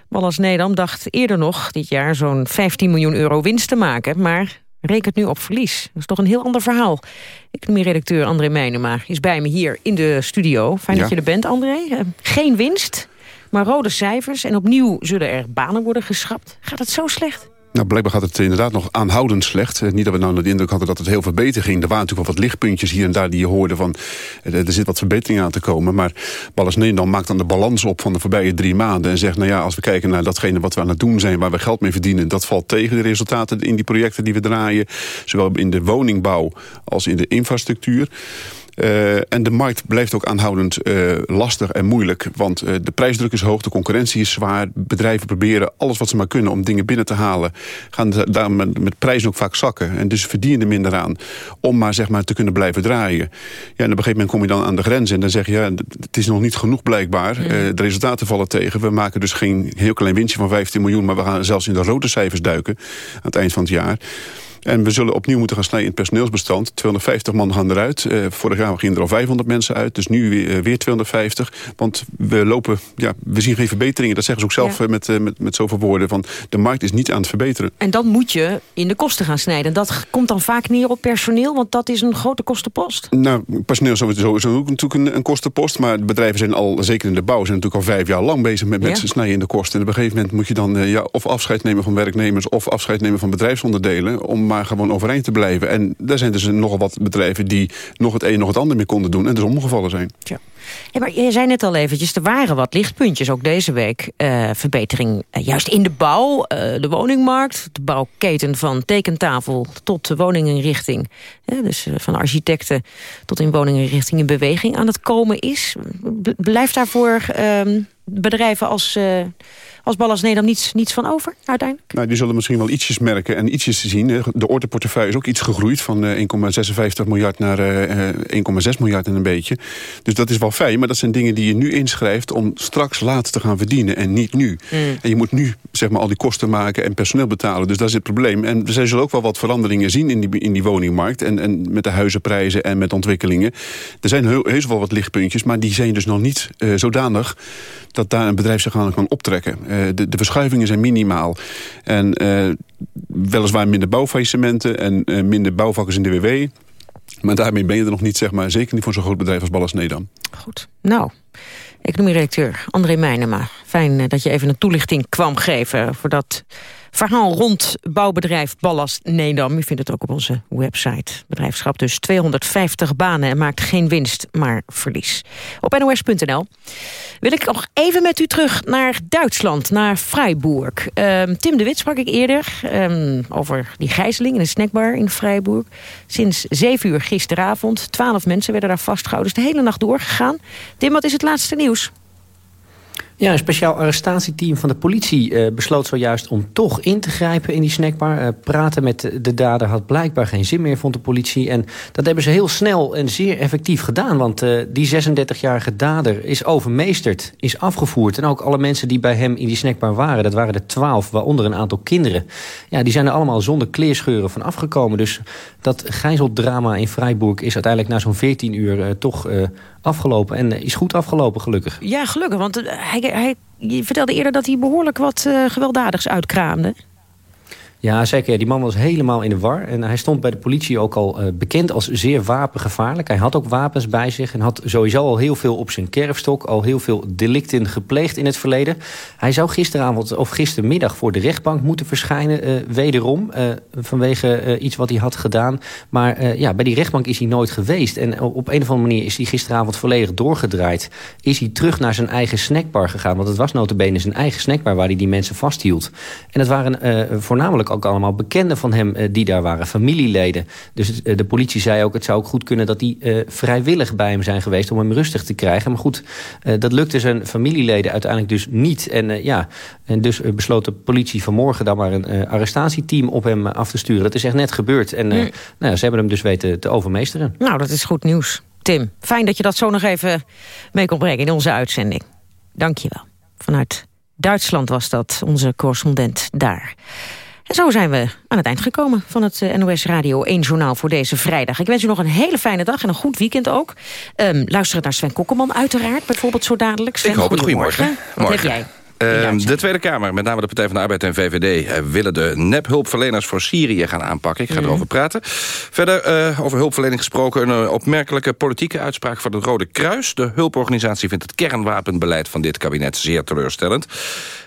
Ballas Nedam dacht eerder nog dit jaar zo'n 15 miljoen euro winst te maken... maar rekent nu op verlies. Dat is toch een heel ander verhaal. Economie-redacteur André Meijnema is bij me hier in de studio. Fijn ja. dat je er bent, André. Uh, geen winst, maar rode cijfers. En opnieuw zullen er banen worden geschrapt. Gaat het zo slecht? Nou, blijkbaar gaat het inderdaad nog aanhoudend slecht. Eh, niet dat we nou de indruk hadden dat het heel veel beter ging. Er waren natuurlijk wel wat lichtpuntjes hier en daar die je hoorde van... Eh, er zit wat verbetering aan te komen. Maar Ballas Nederland maakt dan de balans op van de voorbije drie maanden... en zegt, nou ja, als we kijken naar datgene wat we aan het doen zijn... waar we geld mee verdienen, dat valt tegen de resultaten in die projecten die we draaien. Zowel in de woningbouw als in de infrastructuur. Uh, en de markt blijft ook aanhoudend uh, lastig en moeilijk. Want uh, de prijsdruk is hoog, de concurrentie is zwaar. Bedrijven proberen alles wat ze maar kunnen om dingen binnen te halen. Gaan daar met, met prijzen ook vaak zakken. En dus verdienen er minder aan om maar, zeg maar te kunnen blijven draaien. Ja, en op een gegeven moment kom je dan aan de grens en dan zeg je... ja, het is nog niet genoeg blijkbaar. Mm. de resultaten vallen tegen. We maken dus geen heel klein winstje van 15 miljoen... maar we gaan zelfs in de rode cijfers duiken aan het eind van het jaar. En we zullen opnieuw moeten gaan snijden in het personeelsbestand. 250 man gaan eruit. Uh, vorig jaar gingen er al 500 mensen uit. Dus nu weer, uh, weer 250. Want we lopen, ja, we zien geen verbeteringen. Dat zeggen ze ook zelf ja. met, uh, met, met zoveel woorden. Van de markt is niet aan het verbeteren. En dan moet je in de kosten gaan snijden. Dat komt dan vaak neer op personeel. Want dat is een grote kostenpost. Nou, personeel is sowieso ook natuurlijk een, een kostenpost. Maar bedrijven zijn al, zeker in de bouw... zijn natuurlijk al vijf jaar lang bezig met, met ja. snijden in de kosten. En op een gegeven moment moet je dan ja, of afscheid nemen van werknemers... of afscheid nemen van bedrijfsonderdelen... om maar gewoon overeind te blijven. En daar zijn dus nogal wat bedrijven die nog het een nog het ander meer konden doen... en dus omgevallen zijn. Ja. Ja, maar je zei net al eventjes, er waren wat lichtpuntjes ook deze week. Uh, verbetering uh, juist in de bouw, uh, de woningmarkt, de bouwketen van tekentafel tot de woninginrichting. dus van architecten tot in woninginrichting in beweging aan het komen is. Blijft daarvoor ehm, bedrijven als als Ballas Nedam niets, niets van over uiteindelijk? Nou, die zullen misschien wel ietsjes merken en ietsjes zien. De ordeportefeuille is ook iets gegroeid van 1,56 miljard naar 1,6 miljard en een beetje. Dus dat is wel fijn, maar dat zijn dingen die je nu inschrijft... om straks later te gaan verdienen en niet nu. Mm. En je moet nu zeg maar, al die kosten maken en personeel betalen. Dus dat is het probleem. En er zullen ook wel wat veranderingen zien in die, in die woningmarkt... En, en met de huizenprijzen en met ontwikkelingen. Er zijn heus wel wat lichtpuntjes, maar die zijn dus nog niet uh, zodanig... dat daar een bedrijf zich aan kan optrekken. Uh, de, de verschuivingen zijn minimaal. En uh, weliswaar minder bouwfaillissementen en minder bouwvakkers in de WW... Maar daarmee ben je er nog niet, zeg maar, zeker niet voor zo'n groot bedrijf als Ballas Nedam. Goed. Nou, economie-redacteur André Meijnema. Fijn dat je even een toelichting kwam geven voor dat verhaal rond bouwbedrijf Ballast Nedam. U vindt het ook op onze website. Bedrijfschap dus 250 banen en maakt geen winst, maar verlies. Op nos.nl wil ik nog even met u terug naar Duitsland, naar Freiburg. Um, Tim de Wit sprak ik eerder um, over die gijzeling in een snackbar in Freiburg. Sinds 7 uur gisteravond, 12 mensen werden daar vastgehouden. Dus de hele nacht doorgegaan. Tim, wat is het laatste nieuws? Ja, een speciaal arrestatieteam van de politie uh, besloot zojuist om toch in te grijpen in die snackbar. Uh, praten met de dader had blijkbaar geen zin meer, vond de politie. En dat hebben ze heel snel en zeer effectief gedaan. Want uh, die 36-jarige dader is overmeesterd, is afgevoerd. En ook alle mensen die bij hem in die snackbar waren, dat waren er 12, waaronder een aantal kinderen. Ja, die zijn er allemaal zonder kleerscheuren van afgekomen. Dus dat gijzeldrama in Freiburg is uiteindelijk na zo'n 14 uur toch afgelopen. En is goed afgelopen, gelukkig. Ja, gelukkig. Want hij, hij, je vertelde eerder dat hij behoorlijk wat uh, gewelddadigs uitkraamde. Ja, zeker. Die man was helemaal in de war. En hij stond bij de politie ook al uh, bekend als zeer wapengevaarlijk. Hij had ook wapens bij zich en had sowieso al heel veel op zijn kerfstok. Al heel veel delicten gepleegd in het verleden. Hij zou gisteravond of gistermiddag voor de rechtbank moeten verschijnen. Uh, wederom, uh, vanwege iets wat hij had gedaan. Maar ja, bij die rechtbank is hij nooit geweest. En op een of andere manier is hij gisteravond volledig doorgedraaid. Is hij terug naar zijn eigen snackbar gegaan. Want het was notabene zijn eigen snackbar waar hij die mensen vasthield. En dat waren voornamelijk ook allemaal bekenden van hem uh, die daar waren, familieleden. Dus uh, de politie zei ook, het zou ook goed kunnen dat die uh, vrijwillig bij hem zijn geweest om hem rustig te krijgen. Maar goed, dat lukte zijn familieleden uiteindelijk dus niet. En ja, en dus besloot de politie vanmorgen dan maar een arrestatieteam op hem af te sturen. Dat is echt net gebeurd. En mm. nou, ze hebben hem dus weten te overmeesteren. Nou, dat is goed nieuws. Tim, fijn dat je dat zo nog even mee kon brengen in onze uitzending. Dank je wel. Vanuit Duitsland was dat, onze correspondent daar. En zo zijn we aan het eind gekomen van het eh, NOS Radio 1 Journaal voor deze vrijdag. Ik wens u nog een hele fijne dag en een goed weekend ook. Um, luister naar Sven Kokkelman uiteraard, bijvoorbeeld zo dadelijk. Sven, Ik hoop het. Goedemorgen. Wat heb jij? Ehm, de Tweede Kamer, met name de Partij van de Arbeid en VVD... eh, willen de nephulpverleners voor Syrië gaan aanpakken. Ik ga Mhm. erover praten. Verder, eh, over hulpverlening gesproken... een eh, opmerkelijke politieke uitspraak van het Rode Kruis. De hulporganisatie vindt het kernwapenbeleid van dit kabinet zeer teleurstellend.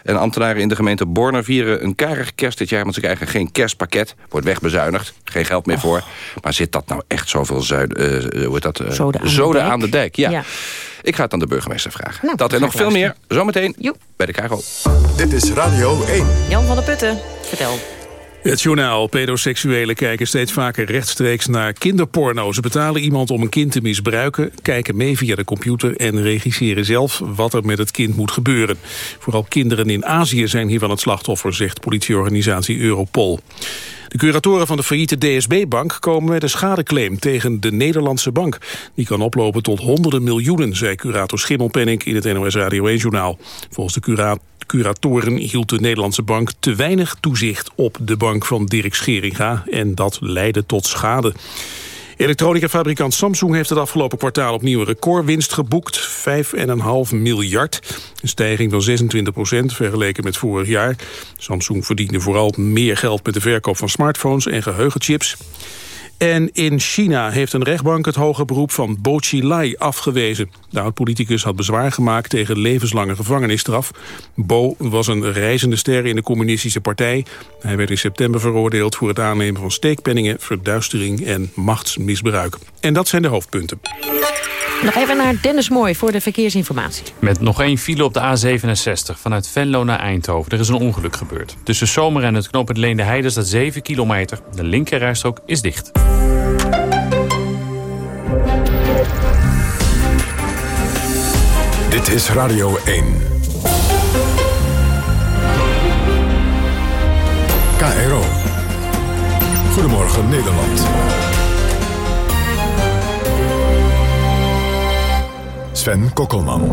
En ambtenaren in de gemeente Borne vieren een karige kerst dit jaar... want ze krijgen geen kerstpakket, wordt wegbezuinigd. Geen geld meer voor. Maar zit dat nou echt zoveel zuid, eh, hoe heet dat, Zoden aan de zoden aan de dijk? Ja. Ja. Ik ga het aan de burgemeester vragen. Nou, dat en nog veel meer, zometeen bij de KRO. Dit is Radio 1. Jan van der Putten, vertel. Het journaal. Pedoseksuelen kijken steeds vaker rechtstreeks naar kinderporno. Ze betalen iemand om een kind te misbruiken, kijken mee via de computer... en regisseren zelf wat er met het kind moet gebeuren. Vooral kinderen in Azië zijn hiervan het slachtoffer... zegt politieorganisatie Europol. De curatoren van de failliete DSB-bank komen met een schadeclaim tegen de Nederlandse bank. Die kan oplopen tot honderden miljoenen, zei curator Schimmelpenning in het NOS Radio 1-journaal. Volgens de cura curatoren hield de Nederlandse bank te weinig toezicht op de bank van Dirk Scheringa en dat leidde tot schade. Elektronica-fabrikant Samsung heeft het afgelopen kwartaal opnieuw een recordwinst geboekt. 5,5 miljard. Een stijging van 26 procent vergeleken met vorig jaar. Samsung verdiende vooral meer geld met de verkoop van smartphones en geheugenchips. En in China heeft een rechtbank het hoge beroep van Bo Xilai afgewezen. De oud-politicus had bezwaar gemaakt tegen levenslange gevangenisstraf. Bo was een reizende ster in de communistische partij. Hij werd in september veroordeeld voor het aannemen van steekpenningen, verduistering en machtsmisbruik. En dat zijn de hoofdpunten. Nog even naar Dennis Mooi voor de verkeersinformatie. Met nog één file op de A67 vanuit Venlo naar Eindhoven. Er is een ongeluk gebeurd. Tussen Zomer en het knooppunt Leende Heide staat 7 kilometer. De linkerrijstrook is dicht. Dit is Radio 1. KRO. Goedemorgen Nederland. Sven Kokkelman.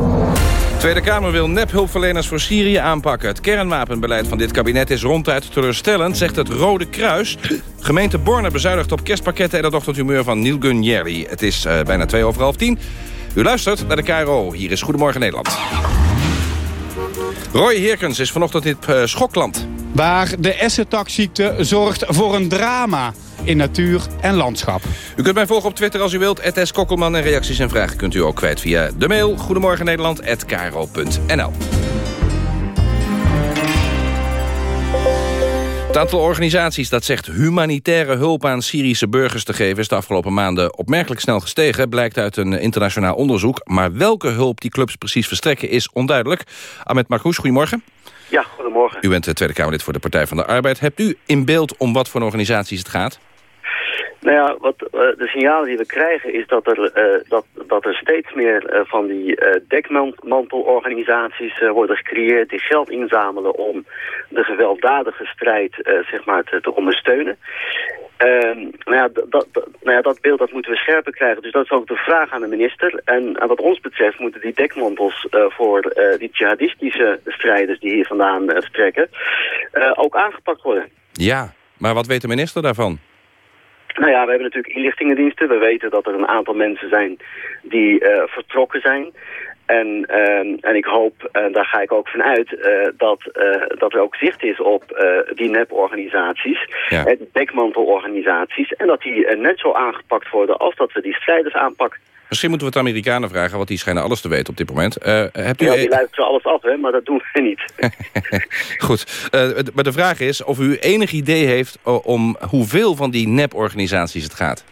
Tweede Kamer wil nephulpverleners voor Syrië aanpakken. Het kernwapenbeleid van dit kabinet is ronduit teleurstellend, zegt het Rode Kruis. Gemeente Borne bezuinigt op kerstpakketten en het ochtendhumeur van Neil Gunjeri. Het is eh, bijna twee over half tien. U luistert naar de KRO. Hier is Goedemorgen Nederland. Roy Heerkens is vanochtend in uh, Schokland. Waar de Essentakziekte zorgt voor een drama in natuur en landschap. U kunt mij volgen op Twitter als u wilt. S. Kokkelman en reacties en vragen kunt u ook kwijt via de mail. Goedemorgen Nederland@kro.nl. Het aantal organisaties dat zegt humanitaire hulp aan Syrische burgers te geven... is de afgelopen maanden opmerkelijk snel gestegen, blijkt uit een internationaal onderzoek. Maar welke hulp die clubs precies verstrekken is onduidelijk. Ahmed Marcouch, goedemorgen. Ja, goedemorgen. U bent de Tweede Kamerlid voor de Partij van de Arbeid. Hebt u in beeld om wat voor organisaties het gaat? Nou ja, wat, uh, de signalen die we krijgen is dat er, uh, dat, dat er steeds meer uh, van die dekmantelorganisaties worden gecreëerd... die geld inzamelen om de gewelddadige strijd zeg maar te, te ondersteunen. Ehm, nou, ja, dat, nou ja, dat beeld dat moeten we scherper krijgen. Dus dat is ook de vraag aan de minister. En, en wat ons betreft moeten die dekmantels voor die jihadistische strijders die hier vandaan vertrekken... ook aangepakt worden. Ja, maar wat weet de minister daarvan? Nou ja, we hebben natuurlijk inlichtingendiensten. We weten dat er een aantal mensen zijn die uh, vertrokken zijn. En, uh, en ik hoop, en daar ga ik ook van uit, uh, dat, dat er ook zicht is op die neporganisaties, ja. dekmantelorganisaties. En dat die net zo aangepakt worden als dat we die strijders aanpakken. Misschien moeten we het Amerikanen vragen, want die schijnen alles te weten op dit moment. Uh, hebt u... Ja, die luisteren alles af, hè, maar dat doen we niet. Goed, uh, maar de vraag is of u enig idee heeft om hoeveel van die neporganisaties het gaat.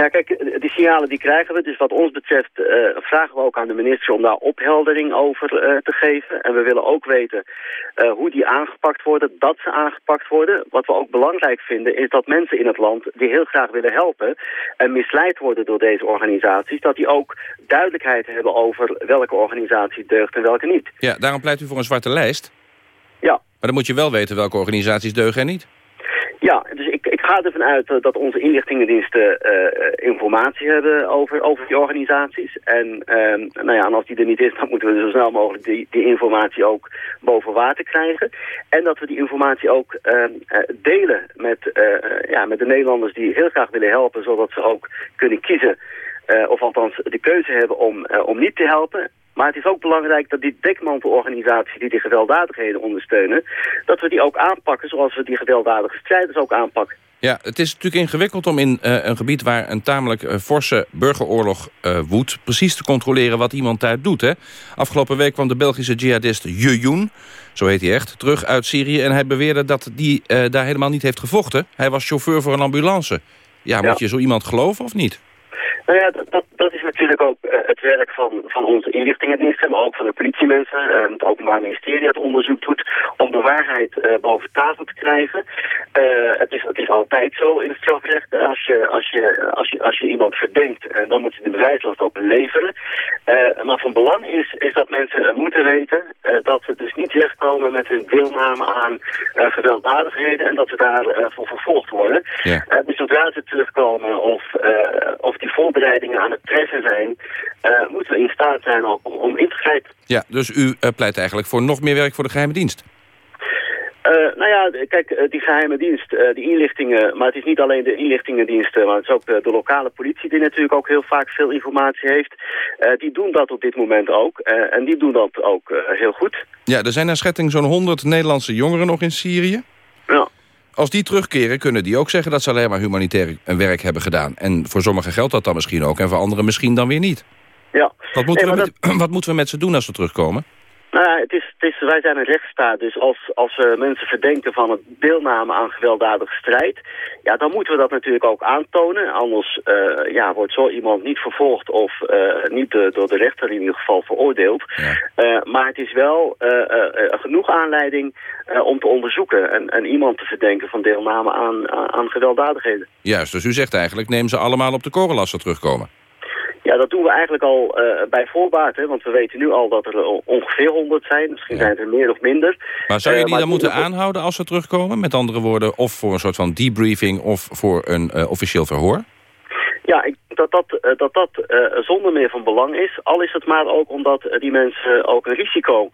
Ja, kijk, die signalen die krijgen we. Dus wat ons betreft uh, vragen we ook aan de minister om daar opheldering over uh, te geven. En we willen ook weten uh, hoe die aangepakt worden, dat ze aangepakt worden. Wat we ook belangrijk vinden is dat mensen in het land die heel graag willen helpen... en misleid worden door deze organisaties... dat die ook duidelijkheid hebben over welke organisatie deugt en welke niet. Ja, daarom pleit u voor een zwarte lijst? Ja. Maar dan moet je wel weten welke organisaties deugen en niet. Ja, dus ik, ik ga ervan uit uh, dat onze inlichtingendiensten uh, informatie hebben over, over die organisaties. En, uh, nou ja, en als die er niet is, dan moeten we zo snel mogelijk die, die informatie ook boven water krijgen. En dat we die informatie ook delen met, ja, met de Nederlanders die heel graag willen helpen, zodat ze ook kunnen kiezen of althans de keuze hebben om, om niet te helpen. Maar het is ook belangrijk dat die dekmantelorganisaties die die gewelddadigheden ondersteunen... dat we die ook aanpakken zoals we die gewelddadige strijders ook aanpakken. Ja, het is natuurlijk ingewikkeld om in uh, een gebied waar een tamelijk uh, forse burgeroorlog uh, woedt... precies te controleren wat iemand daar doet. Hè? Afgelopen week kwam de Belgische jihadist Jejoen, zo heet hij echt, terug uit Syrië... en hij beweerde dat die daar helemaal niet heeft gevochten. Hij was chauffeur voor een ambulance. Ja, moet je zo iemand geloven of niet? Nou ja, dat, dat, is natuurlijk ook uh, het werk van, van onze inlichtingendiensten, maar ook van de politiemensen en uh, het Openbaar Ministerie dat onderzoek doet om de waarheid uh, boven tafel te krijgen. het, is, het is altijd zo in het strafrecht, als je, als je, als je, als je iemand verdenkt, dan moet je de bewijslast ook leveren. maar van belang is, is dat mensen moeten weten dat ze dus niet wegkomen met hun deelname aan gewelddadigheden en dat ze daarvoor vervolgd worden. Ja. dus zodra ze terugkomen of, of die voorbeelden voorbereidingen aan het treffen zijn, uh, moeten we in staat zijn om, om in te grijpen. Ja, dus u uh, pleit eigenlijk voor nog meer werk voor de geheime dienst? Uh, nou ja, kijk, die geheime dienst, die inlichtingen, maar het is niet alleen de inlichtingendiensten, maar het is ook de, de lokale politie die natuurlijk ook heel vaak veel informatie heeft. die doen dat op dit moment ook en die doen dat ook heel goed. Ja, er zijn naar schatting zo'n 100 Nederlandse jongeren nog in Syrië. Als die terugkeren, kunnen die ook zeggen dat ze alleen maar humanitair werk hebben gedaan. En voor sommigen geldt dat dan misschien ook en voor anderen misschien dan weer niet. Ja. Wat moeten, we, met, wat moeten we met ze doen als ze terugkomen? Nou ja, het is, het is, wij zijn een rechtsstaat, dus als, als we mensen verdenken van het deelname aan gewelddadige strijd, ja, dan moeten we dat natuurlijk ook aantonen. Anders uh, ja, wordt zo iemand niet vervolgd of uh, niet de, door de rechter in ieder geval veroordeeld. Ja. Maar het is wel genoeg aanleiding om te onderzoeken en, en iemand te verdenken van deelname aan, aan gewelddadigheden. Juist, dus u zegt eigenlijk, neem ze allemaal op de korrel als ze terugkomen. Ja, dat doen we eigenlijk al uh, bij voorbaat. Hè, want we weten nu al dat er ongeveer 100 zijn. Misschien zijn het er meer of minder. Maar zou je die uh, dan moeten aanhouden als ze terugkomen? Met andere woorden, of voor een soort van debriefing... of voor een uh, officieel verhoor? Ja, ik dat dat, uh, dat, dat uh, zonder meer van belang is. Al is het maar ook omdat uh, die mensen ook een risico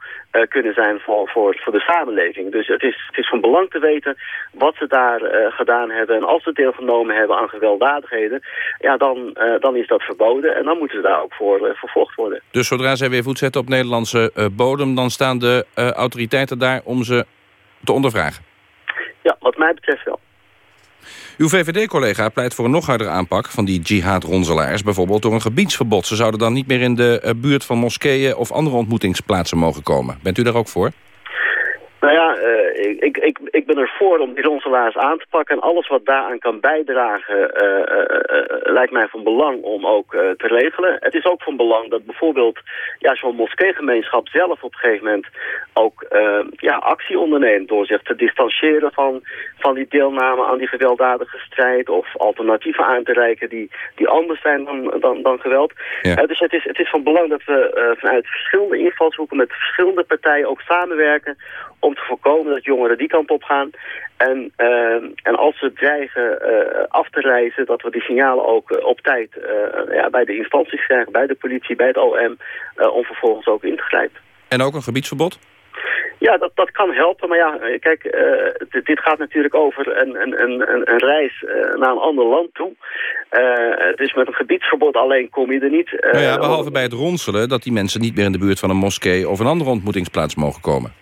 kunnen zijn voor, voor, voor de samenleving. Dus het is, het is van belang te weten wat ze daar gedaan hebben. En als ze deelgenomen hebben aan gewelddadigheden, ja, dan, dan is dat verboden. En dan moeten ze daar ook voor vervolgd worden. Dus zodra zij weer voet zetten op Nederlandse bodem, dan staan de autoriteiten daar om ze te ondervragen? Ja, wat mij betreft wel. Uw VVD-collega pleit voor een nog hardere aanpak van die jihad-ronselaars. Bijvoorbeeld door een gebiedsverbod. Ze zouden dan niet meer in de eh, buurt van moskeeën of andere ontmoetingsplaatsen mogen komen. Bent u daar ook voor? Nou ja, uh, ik, ik, ik ben ervoor om die ronselaars aan te pakken. En alles wat daaraan kan bijdragen uh, uh, lijkt mij van belang om ook te regelen. Het is ook van belang dat bijvoorbeeld ja, zo'n moskeegemeenschap zelf op een gegeven moment ook ja, actie onderneemt. Door zich te distancieren van, van die deelname aan die gewelddadige strijd. Of alternatieven aan te reiken die, die anders zijn dan, dan, dan geweld. Ja. dus het is, het is van belang dat we vanuit verschillende invalshoeken met verschillende partijen ook samenwerken om te voorkomen dat jongeren die kant op gaan. En, uh, en als ze dreigen uh, af te reizen, dat we die signalen ook uh, op tijd ja, bij de instanties krijgen, bij de politie, bij het OM, om vervolgens ook in te grijpen. En ook een gebiedsverbod? Ja, dat, dat kan helpen. Maar ja, kijk, dit, dit, gaat natuurlijk over een, een, een, een reis naar een ander land toe. dus met een gebiedsverbod alleen kom je er niet. nou ja, behalve bij het ronselen, dat die mensen niet meer in de buurt van een moskee of een andere ontmoetingsplaats mogen komen.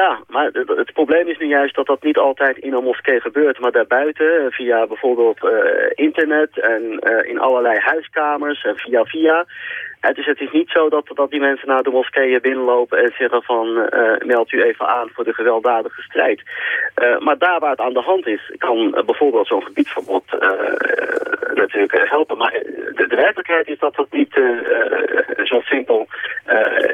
Ja, maar het, probleem is nu juist dat dat niet altijd in een moskee gebeurt, maar daarbuiten via bijvoorbeeld uh, internet en uh, in allerlei huiskamers en via via. Het is, het is niet zo dat, dat die mensen naar de moskeeën binnenlopen en zeggen van uh, meld u even aan voor de gewelddadige strijd. Uh, maar daar waar het aan de hand is, kan uh, bijvoorbeeld zo'n gebiedsverbod natuurlijk helpen. Maar de, de, werkelijkheid is dat dat niet zo simpel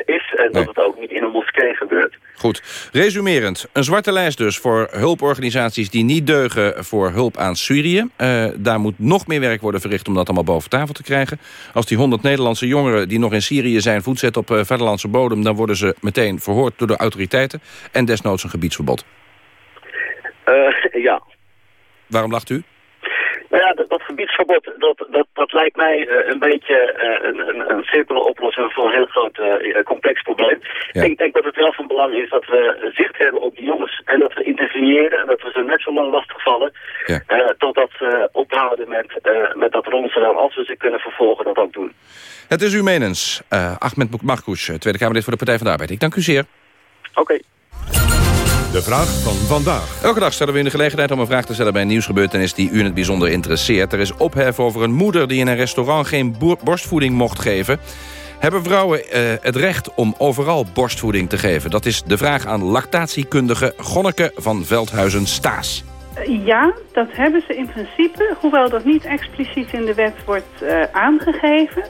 is en nee. dat het ook niet in een moskee gebeurt. Goed, resumerend. Een zwarte lijst dus voor hulporganisaties die niet deugen voor hulp aan Syrië. daar moet nog meer werk worden verricht om dat allemaal boven tafel te krijgen. Als die 100 Nederlandse jongeren die nog in Syrië zijn voet zetten op uh, verderlandse bodem... dan worden ze meteen verhoord door de autoriteiten en desnoods een gebiedsverbod. Uh, ja. Waarom lacht u? Nou ja, dat, dat gebiedsverbod, dat, dat, dat lijkt mij uh, een beetje uh, een, een, een voor een heel groot uh, complex probleem. Ja. Ik denk dat het wel van belang is dat we zicht hebben op die jongens en dat we interveneren en dat we ze net zo lang lastigvallen ja. totdat ze ophouden met, met dat ronselen. Als we ze kunnen vervolgen, dat ook doen. Het is uw menens, Ahmed Marcouch, Tweede Kamerlid voor de Partij van de Arbeid. Ik dank u zeer. Oké. Okay. De vraag van vandaag. Elke dag stellen we u de gelegenheid om een vraag te stellen bij een nieuwsgebeurtenis die u in het bijzonder interesseert. Er is ophef over een moeder die in een restaurant geen borstvoeding mocht geven. Hebben vrouwen uh, het recht om overal borstvoeding te geven? Dat is de vraag aan lactatiekundige Gonneke van Veldhuizen-Staes. Ja, dat hebben ze in principe, hoewel dat niet expliciet in de wet wordt uh, aangegeven.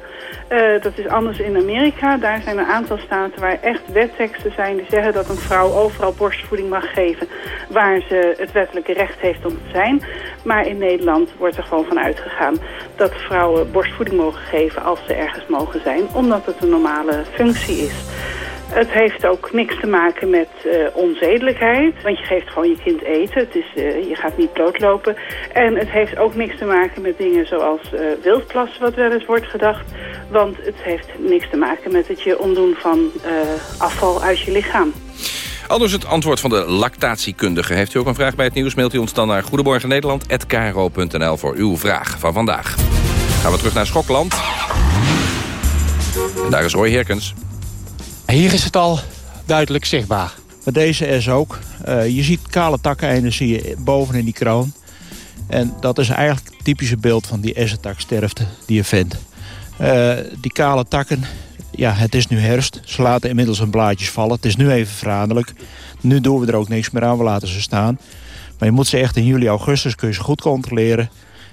Uh, dat is anders in Amerika. Daar zijn een aantal staten waar echt wetteksten zijn die zeggen dat een vrouw overal borstvoeding mag geven waar ze het wettelijke recht heeft om te zijn. Maar in Nederland wordt er gewoon van uitgegaan dat vrouwen borstvoeding mogen geven als ze ergens mogen zijn, omdat het een normale functie is. Het heeft ook niks te maken met uh, onzedelijkheid. Want je geeft gewoon je kind eten. Het is, uh, je gaat niet doodlopen. En het heeft ook niks te maken met dingen zoals uh, wildplassen, wat wel eens wordt gedacht. Want het heeft niks te maken met het je omdoen van afval uit je lichaam. Aldus het antwoord van de lactatiekundige. Heeft u ook een vraag bij het nieuws, mailt u ons dan naar goedemorgennederland.kro.nl voor uw vraag van vandaag. Gaan we terug naar Schokland. En daar is Roy Herkens. Hier is het al duidelijk zichtbaar. Bij deze S ook. Uh, je ziet kale takken zie je boven in die kroon. En dat is eigenlijk het typische beeld van die essentaksterfte die je vindt. Uh, die kale takken, ja, het is nu herfst. Ze laten inmiddels hun blaadjes vallen. Het is nu even veranderlijk. Nu doen we er ook niks meer aan, we laten ze staan. Maar je moet ze echt in juli, augustus kun je ze goed controleren.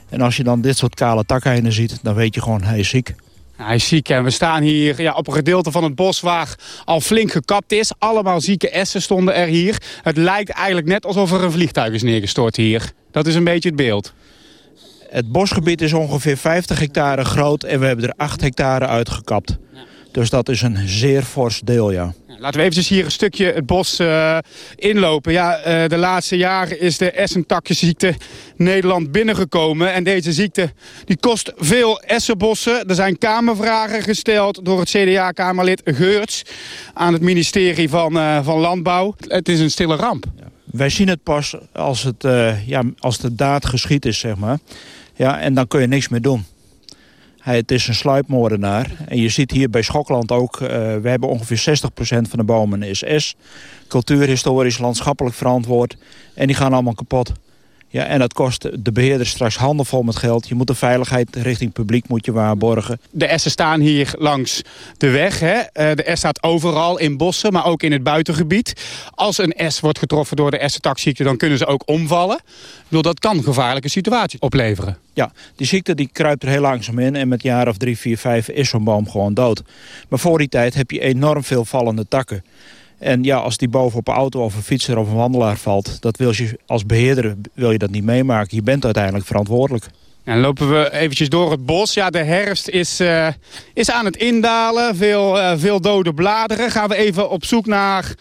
En als je dan dit soort kale takken ziet, dan weet je gewoon, hij is ziek. Hij is ziek en we staan hier ja, op een gedeelte van het bos waar al flink gekapt is. Allemaal zieke essen stonden er hier. Het lijkt eigenlijk net alsof er een vliegtuig is neergestort hier. Dat is een beetje het beeld. Het bosgebied is ongeveer 50 hectare groot en we hebben er 8 hectare uitgekapt. Dus dat is een zeer fors deel, ja. Laten we eventjes hier een stukje het bos uh, inlopen. Ja, uh, de laatste jaren is de essentakjesziekte Nederland binnengekomen. En deze ziekte die kost veel essenbossen. Er zijn kamervragen gesteld door het CDA-kamerlid Geurts... aan het ministerie van, uh, van Landbouw. Het is een stille ramp. Ja. Wij zien het pas als, het, ja, als de daad geschied is, zeg maar. Ja, en dan kun je niks meer doen. Het is een sluipmoordenaar. En je ziet hier bij Schokland ook... Uh, we hebben ongeveer 60% van de bomen is S. Cultuurhistorisch, landschappelijk verantwoord. En die gaan allemaal kapot. Ja, en dat kost de beheerder straks handenvol met geld. Je moet de veiligheid richting publiek moet je waarborgen. De essen staan hier langs de weg. Hè? Eh, de S staat overal in bossen, maar ook in het buitengebied. Als een S wordt getroffen door de essentaksziekte, dan kunnen ze ook omvallen. Ik dat kan gevaarlijke situaties opleveren. Ja, die ziekte die kruipt er heel langzaam in. En met jaar of drie, vier, vijf is zo'n boom gewoon dood. Maar voor die tijd heb je enorm veel vallende takken. En ja, als die boven op een auto of een fietser of een wandelaar valt... Dat wil je, als beheerder wil je dat niet meemaken. Je bent uiteindelijk verantwoordelijk. En lopen we eventjes door het bos. Ja, de herfst is, uh, is aan het indalen. Veel, uh, veel dode bladeren. Gaan we even op zoek naar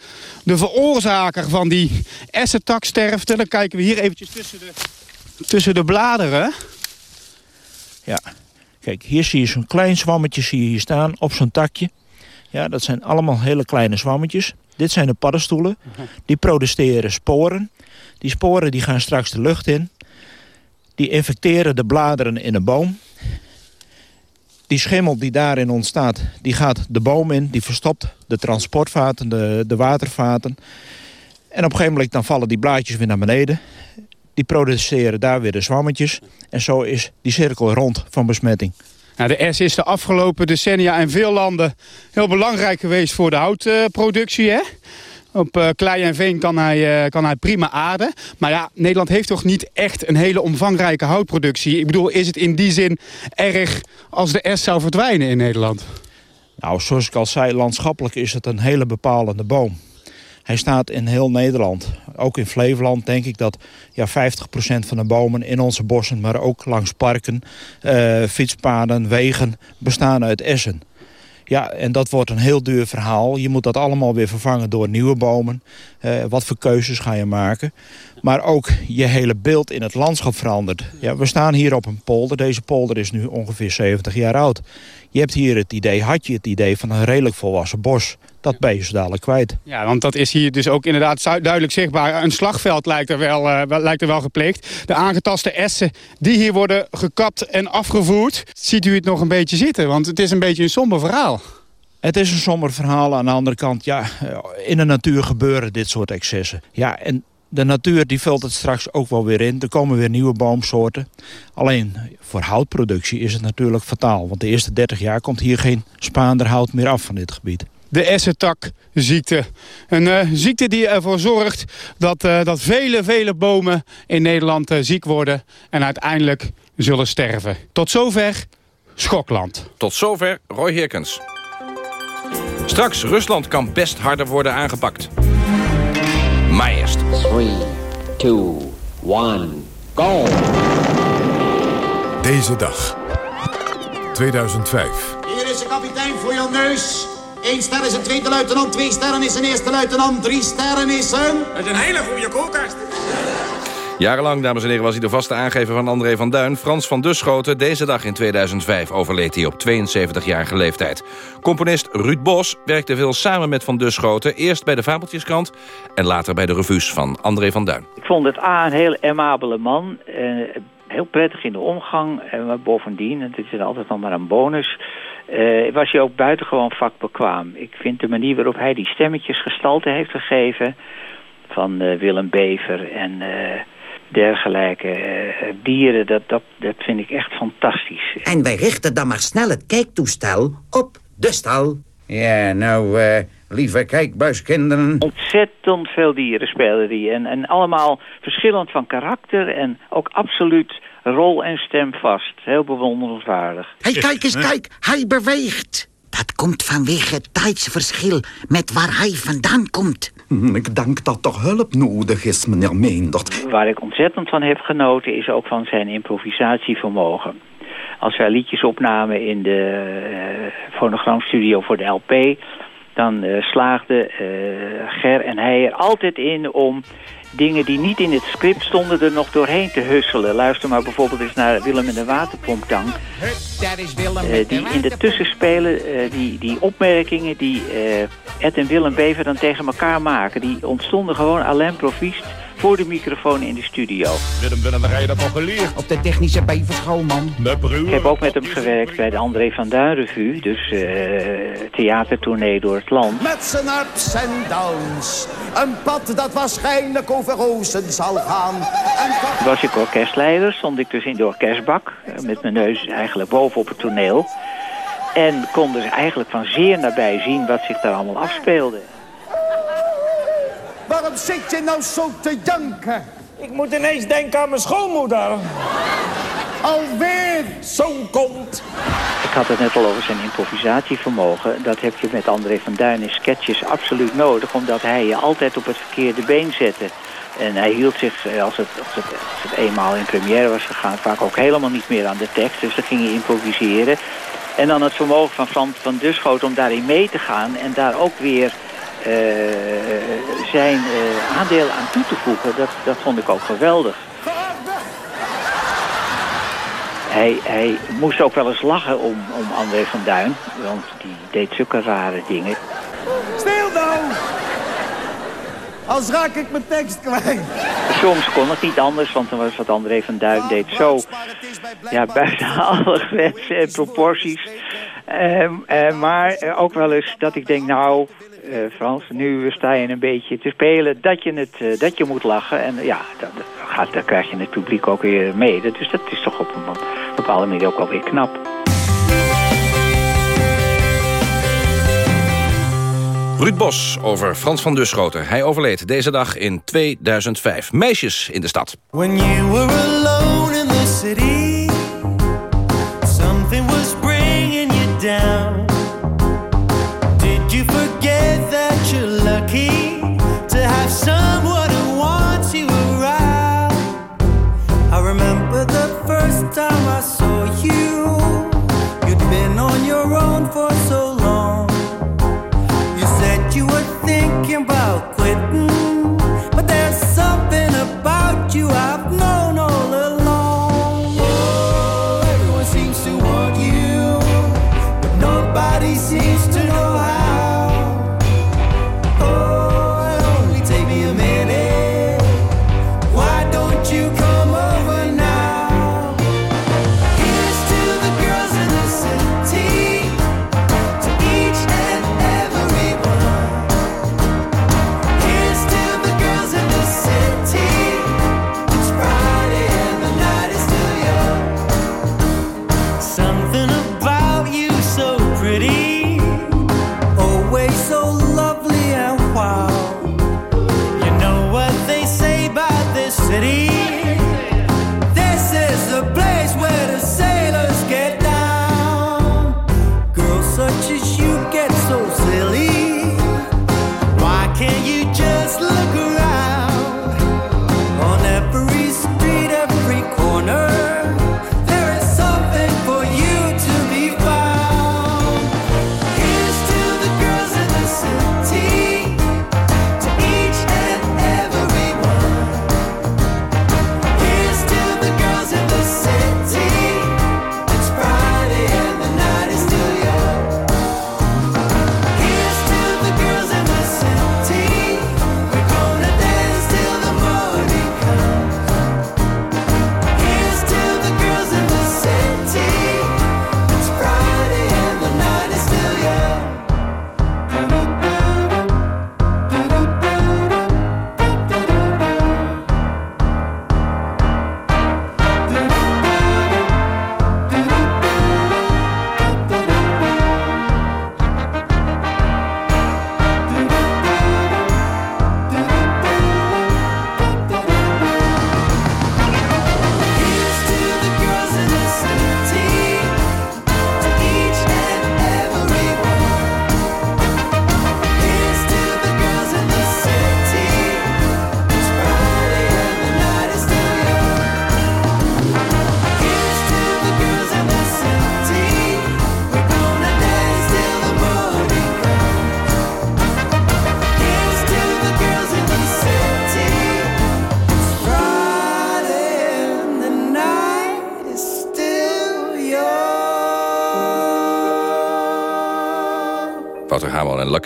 de veroorzaker van die essentaksterfte. Dan kijken we hier eventjes tussen de, tussen de bladeren. Ja, kijk, hier zie je zo'n klein zwammetje zie je hier staan op zo'n takje. Ja, dat zijn allemaal hele kleine zwammetjes. Dit zijn de paddenstoelen. Die produceren sporen. Die sporen die gaan straks de lucht in. Die infecteren de bladeren in een boom. Die schimmel die daarin ontstaat, die gaat de boom in. Die verstopt de transportvaten, de, de watervaten. En op een gegeven moment dan vallen die blaadjes weer naar beneden. Die produceren daar weer de zwammetjes. En zo is die cirkel rond van besmetting. Nou, de S is de afgelopen decennia in veel landen heel belangrijk geweest voor de houtproductie. Hè? Op uh, klei en veen kan hij, uh, kan hij prima aarden. Maar ja, Nederland heeft toch niet echt een hele omvangrijke houtproductie. Ik bedoel, is het in die zin erg als de S zou verdwijnen in Nederland? Nou, zoals ik al zei, landschappelijk is het een hele bepalende boom. Hij staat in heel Nederland. Ook in Flevoland denk ik dat ja, 50% van de bomen in onze bossen... maar ook langs parken, uh, fietspaden, wegen bestaan uit essen. Ja, en dat wordt een heel duur verhaal. Je moet dat allemaal weer vervangen door nieuwe bomen. Uh, wat voor keuzes ga je maken? Maar ook je hele beeld in het landschap verandert. Ja, we staan hier op een polder. Deze polder is nu ongeveer 70 jaar oud. Je hebt hier het idee, had je het idee van een redelijk volwassen bos. Dat ben je zo dadelijk kwijt. Ja, want dat is hier dus ook inderdaad duidelijk zichtbaar. Een slagveld lijkt er wel, uh, lijkt er wel gepleegd. De aangetaste essen die hier worden gekapt en afgevoerd. Ziet u het nog een beetje zitten? Want het is een beetje een somber verhaal. Het is een somber verhaal. Aan de andere kant, ja, eh, in de natuur gebeuren dit soort excessen. Ja, en de natuur die vult het straks ook wel weer in. Er komen weer nieuwe boomsoorten. Alleen voor houtproductie is het natuurlijk fataal. Want de eerste 30 jaar komt hier geen spaanderhout meer af van dit gebied. De essentakziekte. Een uh, ziekte die ervoor zorgt dat, uh, dat vele, vele bomen in Nederland uh, ziek worden... en uiteindelijk zullen sterven. Tot zover Schokland. Tot zover Roy Herkens. Straks, Rusland kan best harder worden aangepakt. Maar eerst. 3, 2, 1, go! Deze dag. 2005. Hier is de kapitein voor jouw neus. Eén ster is een tweede luitenant, twee sterren is een eerste luitenant, drie sterren is een... Het is een hele goede koelkast. Jarenlang, dames en heren, was hij de vaste aangever van André van Duin. Frans van Duschoten, deze dag in 2005 overleed hij op 72-jarige leeftijd. Componist Ruud Bos werkte veel samen met Van Duschoten. Eerst bij de Fabeltjeskrant en later bij de revues van André van Duin. Ik vond het A een heel amabele man. Eh, heel prettig in de omgang. En bovendien, en dit is altijd nog maar een bonus... Uh, was hij ook buitengewoon vakbekwaam. Ik vind de manier waarop hij die stemmetjes gestalte heeft gegeven... van uh, Willem Bever en... Uh, dergelijke uh, dieren, dat, dat, dat vind ik echt fantastisch. En wij richten dan maar snel het kijktoestel op de stal. Ja, nou, uh, lieve kijkbuiskinderen. Ontzettend veel dieren spelen die. En, en allemaal verschillend van karakter en ook absoluut rol en stem vast. Heel bewonderenswaardig. Hé, hey, kijk eens, kijk. Hij beweegt. Dat komt vanwege het tijdsverschil met waar hij vandaan komt. Ik denk dat er hulp nodig is, meneer Meendert. Waar ik ontzettend van heb genoten is ook van zijn improvisatievermogen. Als wij liedjes opnamen in de uh, fonogramstudio voor de LP... dan uh, slaagden uh, Ger en hij er altijd in om dingen die niet in het script stonden er nog doorheen te husselen. Luister maar bijvoorbeeld eens naar Willem en de Waterpomptang. Uh, die in de tussenspelen, uh, die, die opmerkingen die uh, Ed en Willem Bever dan tegen elkaar maken... die ontstonden gewoon à l'improviste voor de microfoon in de studio. Willem, Willem, waar ga je dat nog geleerd? Op de technische beverschool, man. Ik heb ook met hem gewerkt bij de André van Duin Revue. Dus uh, theatertournee door het land. Met zijn ups en downs. Een pad dat waarschijnlijk over rozen zal gaan. En was ik orkestleider, stond ik dus in de orkestbak. Met mijn neus eigenlijk boven op het toneel. En kon dus eigenlijk van zeer nabij zien wat zich daar allemaal afspeelde. Waarom zit je nou zo te janken? Ik moet ineens denken aan mijn schoonmoeder. Alweer zo'n kont. Ik had het net al over zijn improvisatievermogen. Dat heb je met André van Duin in sketches absoluut nodig... omdat hij je altijd op het verkeerde been zette. En hij hield zich, eh, als het, het, het eenmaal in première was gegaan... vaak ook helemaal niet meer aan de tekst. Dus dan ging je improviseren. En dan het vermogen van Frans van Duschoot om daarin mee te gaan... en daar ook weer uh, zijn uh, aandeel aan toe te voegen, dat, dat vond ik ook geweldig. Hij, hij moest ook wel eens lachen om, om André van Duin, want die deed zulke rare dingen. Stil nou! Als raak ik mijn tekst kwijt. Soms kon het niet anders, want dan was wat André van Duin deed zo... Ja, buiten alle grenzen en proporties. Uh, uh, maar ook wel eens dat ik denk, nou, Frans, nu sta je een beetje te spelen dat je, het, uh, dat je moet lachen. En ja, dan, gaat, dan krijg je het publiek ook weer mee. Dus dat is toch op een bepaalde manier ook wel weer knap. Ruud Bos over Frans van Duschoten. Hij overleed deze dag in 2005. Meisjes in de stad. When you were alone in the city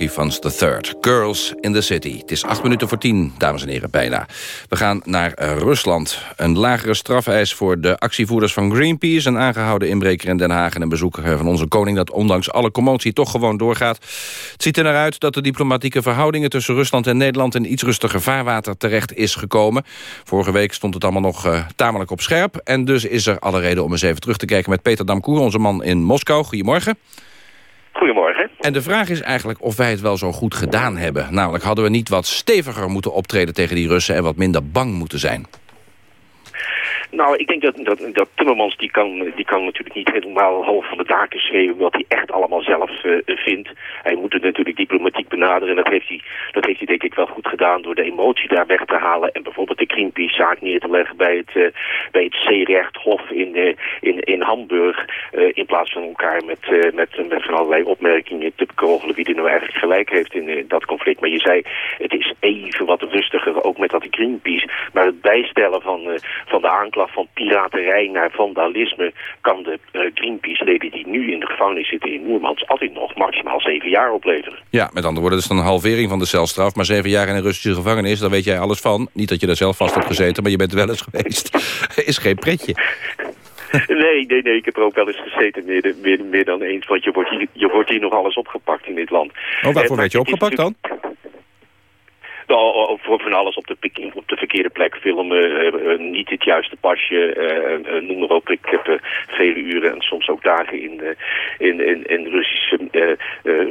Lucky Fans III. Girls in the City. Het is acht minuten voor tien, dames en heren, bijna. We gaan naar uh, Rusland. Een lagere strafeis voor de actievoerders van Greenpeace... een aangehouden inbreker in Den Haag en een bezoeker van onze koning... dat ondanks alle commotie toch gewoon doorgaat. Het ziet er naar uit dat de diplomatieke verhoudingen... tussen Rusland en Nederland in iets rustiger vaarwater terecht is gekomen. Vorige week stond het allemaal nog uh, tamelijk op scherp. En dus is er alle reden om eens even terug te kijken met Peter Damkoer... onze man in Moskou. Goedemorgen. Goedemorgen. En de vraag is eigenlijk of wij het wel zo goed gedaan hebben. Namelijk, hadden we niet wat steviger moeten optreden tegen die Russen... en wat minder bang moeten zijn? Nou, ik denk dat, dat, dat Timmermans die kan, die kan natuurlijk niet helemaal half van de daken schreeuwen wat hij echt allemaal zelf uh, vindt. Hij moet het natuurlijk diplomatiek benaderen en dat heeft, hij, dat heeft hij denk ik wel goed gedaan door de emotie daar weg te halen en bijvoorbeeld de Greenpeace-zaak neer te leggen bij het, uh, bij het zeerechthof in, uh, in, Hamburg in plaats van elkaar met, met, met van allerlei opmerkingen te bekogelen wie er nou eigenlijk gelijk heeft in dat conflict. Maar je zei, het is even wat rustiger, ook met dat Greenpeace, maar het bijstellen van, van de aanklacht van piraterij naar vandalisme... kan de Greenpeace-leden die nu in de gevangenis zitten in Moermans... altijd nog maximaal zeven jaar opleveren. Ja, met andere woorden, dat is dan een halvering van de celstraf... maar zeven jaar in een Russische gevangenis, daar weet jij alles van. Niet dat je daar zelf vast hebt gezeten, maar je bent wel eens geweest. is geen pretje. nee, nee, nee, ik heb er ook wel eens gezeten, meer, meer, meer dan eens. Want je wordt, hier, je wordt hier nog alles opgepakt in dit land. Oh, waarvoor werd je opgepakt dan? Nou, voor van alles op de, op de verkeerde plek filmen, uh, niet het juiste pasje, uh, noem maar op. Ik heb vele uren en soms ook dagen in, in, in, in, Russische,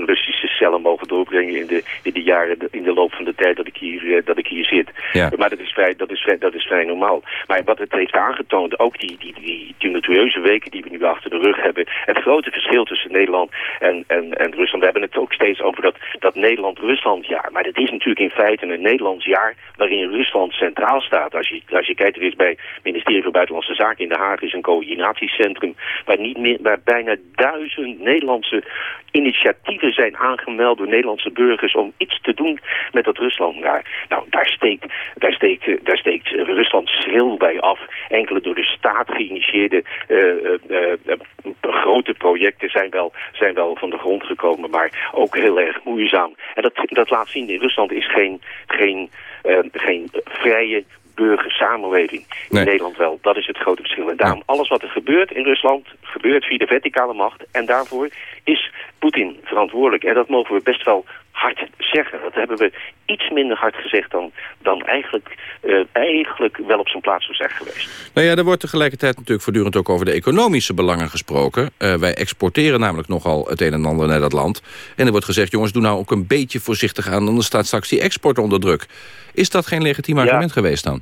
Russische cellen mogen doorbrengen in de, in de jaren, in de loop van de tijd dat ik hier, dat ik hier zit. Ja. Maar dat is, vrij, dat, is vrij, dat is vrij normaal. Maar wat het heeft aangetoond, ook die, die, die tumultueuze weken die we nu achter de rug hebben, het grote verschil tussen Nederland en, en, en Rusland. We hebben het ook steeds over dat, dat Nederland-Rusland, ja, maar dat is natuurlijk in feite een Nederlands jaar waarin Rusland centraal staat. Als je, als je kijkt, er is bij het ministerie van Buitenlandse Zaken in Den Haag is een coördinatiecentrum waar, niet meer, waar bijna duizend Nederlandse initiatieven zijn aangemeld door Nederlandse burgers om iets te doen met dat Rusland daar. Nou, daar steekt, daar steekt, daar steekt Rusland schril bij af. Enkele door de staat geïnitieerde uh, uh, uh, grote projecten zijn wel, zijn wel van de grond gekomen, maar ook heel erg moeizaam. En dat, dat laat zien, in Rusland is geen, geen, geen vrije burgersamenleving. In Nederland wel. Dat is het grote verschil. En daarom alles wat er gebeurt in Rusland, gebeurt via de verticale macht. En daarvoor is Poetin verantwoordelijk. En dat mogen we best wel hard zeggen. Dat hebben we iets minder hard gezegd dan, dan eigenlijk, uh, eigenlijk wel op zijn plaats zou zijn geweest. Nou ja, er wordt tegelijkertijd natuurlijk voortdurend ook over de economische belangen gesproken. Uh, wij exporteren namelijk nogal het een en ander naar dat land. En er wordt gezegd, jongens, doe nou ook een beetje voorzichtig aan... dan staat straks die export onder druk. Is dat geen legitiem argument geweest dan?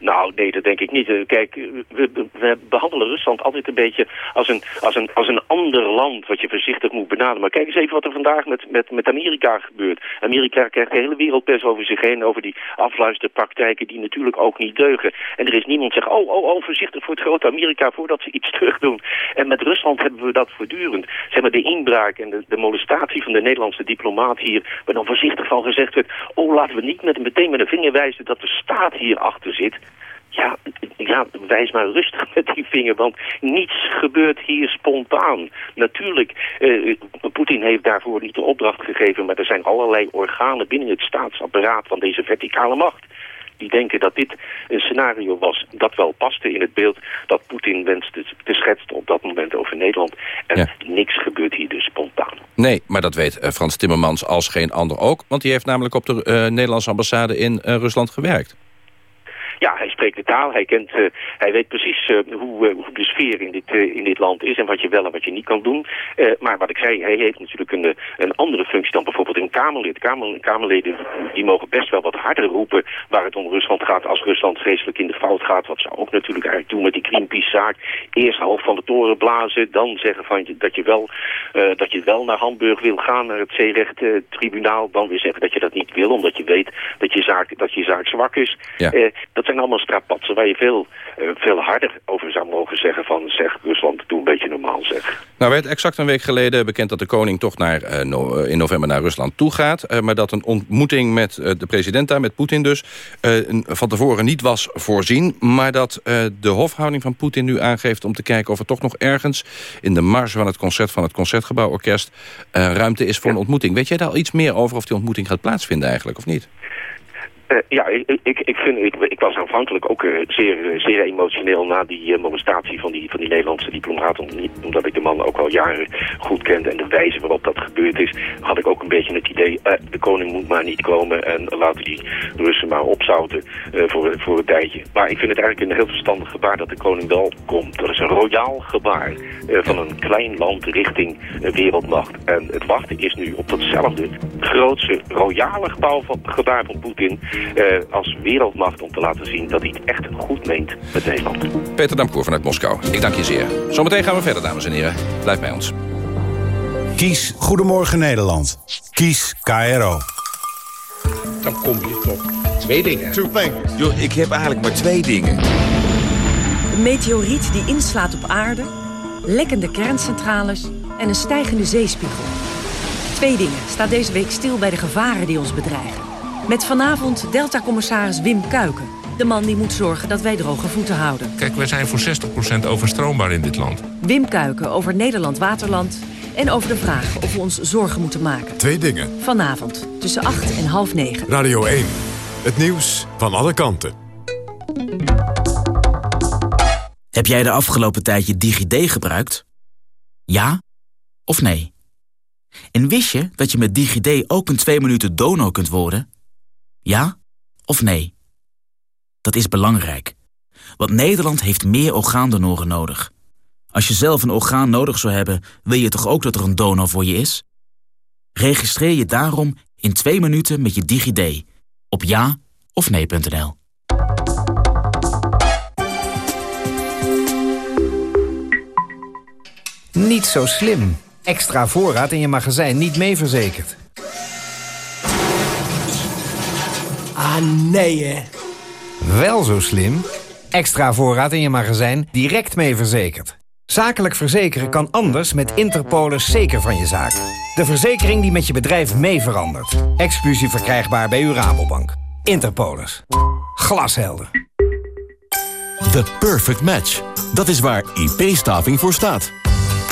Nou, nee, dat denk ik niet. Eh, kijk, we, we, behandelen Rusland altijd een beetje als een, als, een, als een ander land wat je voorzichtig moet benaderen. Maar kijk eens even wat er vandaag met, met, met Amerika gebeurt. Amerika krijgt de hele wereldpers over zich heen over die afluisterpraktijken die natuurlijk ook niet deugen. En er is niemand zegt, oh, oh, oh, voorzichtig voor het grote Amerika voordat ze iets terug doen. En met Rusland hebben we dat voortdurend. Zeg maar de inbraak en de, de molestatie van de Nederlandse diplomaat hier, waar dan voorzichtig van gezegd werd, oh, laten we niet met, meteen met een vinger wijzen dat de staat hier achter zit. Ja, ja, wijs maar rustig met die vinger, want niets gebeurt hier spontaan. Natuurlijk, uh, Poetin heeft daarvoor niet de opdracht gegeven, maar er zijn allerlei organen binnen het staatsapparaat van deze verticale macht die denken dat dit een scenario was dat wel paste in het beeld dat Poetin wenste te schetsen op dat moment over Nederland. En niks gebeurt hier dus spontaan. Nee, maar dat weet uh, Frans Timmermans als geen ander ook, want die heeft namelijk op de uh, Nederlandse ambassade in uh, Rusland gewerkt. Ja, hij spreekt de taal. Hij, kent, uh, hij weet precies uh, hoe, uh, hoe, de sfeer in dit, in dit land is en wat je wel en wat je niet kan doen. maar wat ik zei, hij heeft natuurlijk een, een andere functie dan bijvoorbeeld een Kamerlid. Kamer, Kamerleden die mogen best wel wat harder roepen waar het om Rusland gaat als Rusland vreselijk in de fout gaat. Wat ze ook natuurlijk eigenlijk doen met die Greenpeace-zaak. Eerst half van de toren blazen, dan zeggen van, dat, je wel, dat je wel naar Hamburg wil gaan, naar het zeerecht-tribunaal. Dan weer zeggen dat je dat niet wil, omdat je weet dat je zaak, dat je zaak zwak is. Ja. dat zijn allemaal strapatsen waar je veel eh, veel harder over zou mogen zeggen van zeg Rusland, doe een beetje normaal zeg. Nou werd exact een week geleden bekend dat de koning toch naar, eh, no- eh, in november naar Rusland toe gaat. maar dat een ontmoeting met de president daar, met Poetin dus, van tevoren niet was voorzien. Maar dat de hofhouding van Poetin nu aangeeft om te kijken of er toch nog ergens in de marge van het concert van het Concertgebouworkest ruimte is voor een ontmoeting. Weet jij daar al iets meer over of die ontmoeting gaat plaatsvinden eigenlijk of niet? Eh, ja, ik, ik, ik, vind, ik, ik was aanvankelijk ook eh, zeer, eh, zeer emotioneel na die molestatie van die, van die Nederlandse diplomaat. Om, omdat ik de man ook al jaren goed kende en de wijze waarop dat gebeurd is, had ik ook een beetje het idee, de koning moet maar niet komen en laten die Russen maar opzouten voor, voor een tijdje. Maar ik vind het eigenlijk een heel verstandig gebaar dat de koning wel komt. Dat is een royaal gebaar van een klein land richting wereldmacht. En het wachten is nu op datzelfde grootste royale gebouw van, gebaar van Poetin eh, als wereldmacht om te laten zien dat hij het echt goed meent met Nederland. Peter Damkoer vanuit Moskou. Ik dank je zeer. Zometeen gaan we verder, dames en heren. Blijf bij ons. Kies Goedemorgen Nederland. Kies KRO. Dan kom je tot twee dingen. Two things. Yo, ik heb eigenlijk maar twee dingen. Een meteoriet die inslaat op aarde, lekkende kerncentrales en een stijgende zeespiegel. Twee dingen staat deze week stil bij de gevaren die ons bedreigen. Met vanavond Delta-commissaris Wim Kuiken. De man die moet zorgen dat wij droge voeten houden. Kijk, wij zijn voor 60% overstroombaar in dit land. Wim Kuiken over Nederland Waterland en over de vraag of we ons zorgen moeten maken. Twee dingen. Vanavond tussen 8 en half 9. Radio 1. Het nieuws van alle kanten. Heb jij de afgelopen tijd je DigiD gebruikt? Ja of nee? En wist je dat je met DigiD ook een 2 minuten donor kunt worden? Ja of nee? Dat is belangrijk. Want Nederland heeft meer orgaandonoren nodig. Als je zelf een orgaan nodig zou hebben, wil je toch ook dat er een donor voor je is? Registreer je daarom in 2 minuten met je DigiD op ja of nee.nl. Niet zo slim. Extra voorraad in je magazijn niet mee verzekerd. Ah, nee hè. Wel zo slim. Extra voorraad in je magazijn direct mee verzekerd. Zakelijk verzekeren kan anders met Interpolis zeker van je zaak. De verzekering die met je bedrijf mee verandert. Exclusief verkrijgbaar bij uw Rabobank. Interpolis. Glashelder. The perfect match. Dat is waar IP-staving voor staat.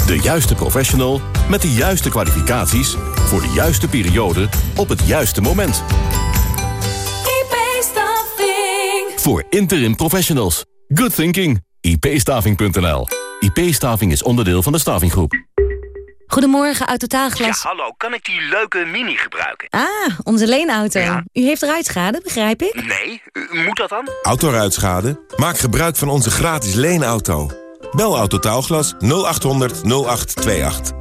De juiste professional met de juiste kwalificaties... voor de juiste periode op het juiste moment. Voor interim professionals. Good thinking. ipstaving.nl IP-staving is onderdeel van de Stavinggroep. Goedemorgen, uit Totaalglas. Ja, hallo, kan ik die leuke mini gebruiken? Ah, onze leenauto. U heeft ruitschade, begrijp ik? Nee, moet dat dan? Autoruitschade? Maak gebruik van onze gratis leenauto. Bel Autotaalglas 0800 0828.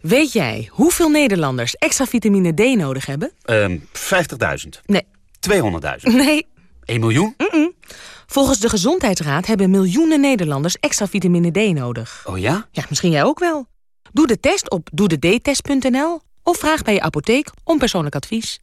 Weet jij hoeveel Nederlanders extra vitamine D nodig hebben? Ehm 50.000. Nee. 200.000. Nee. 1 miljoen? Volgens de Gezondheidsraad hebben miljoenen Nederlanders extra vitamine D nodig. Oh ja? Ja, misschien jij ook wel. Doe de test op doedetest.nl of vraag bij je apotheek om persoonlijk advies.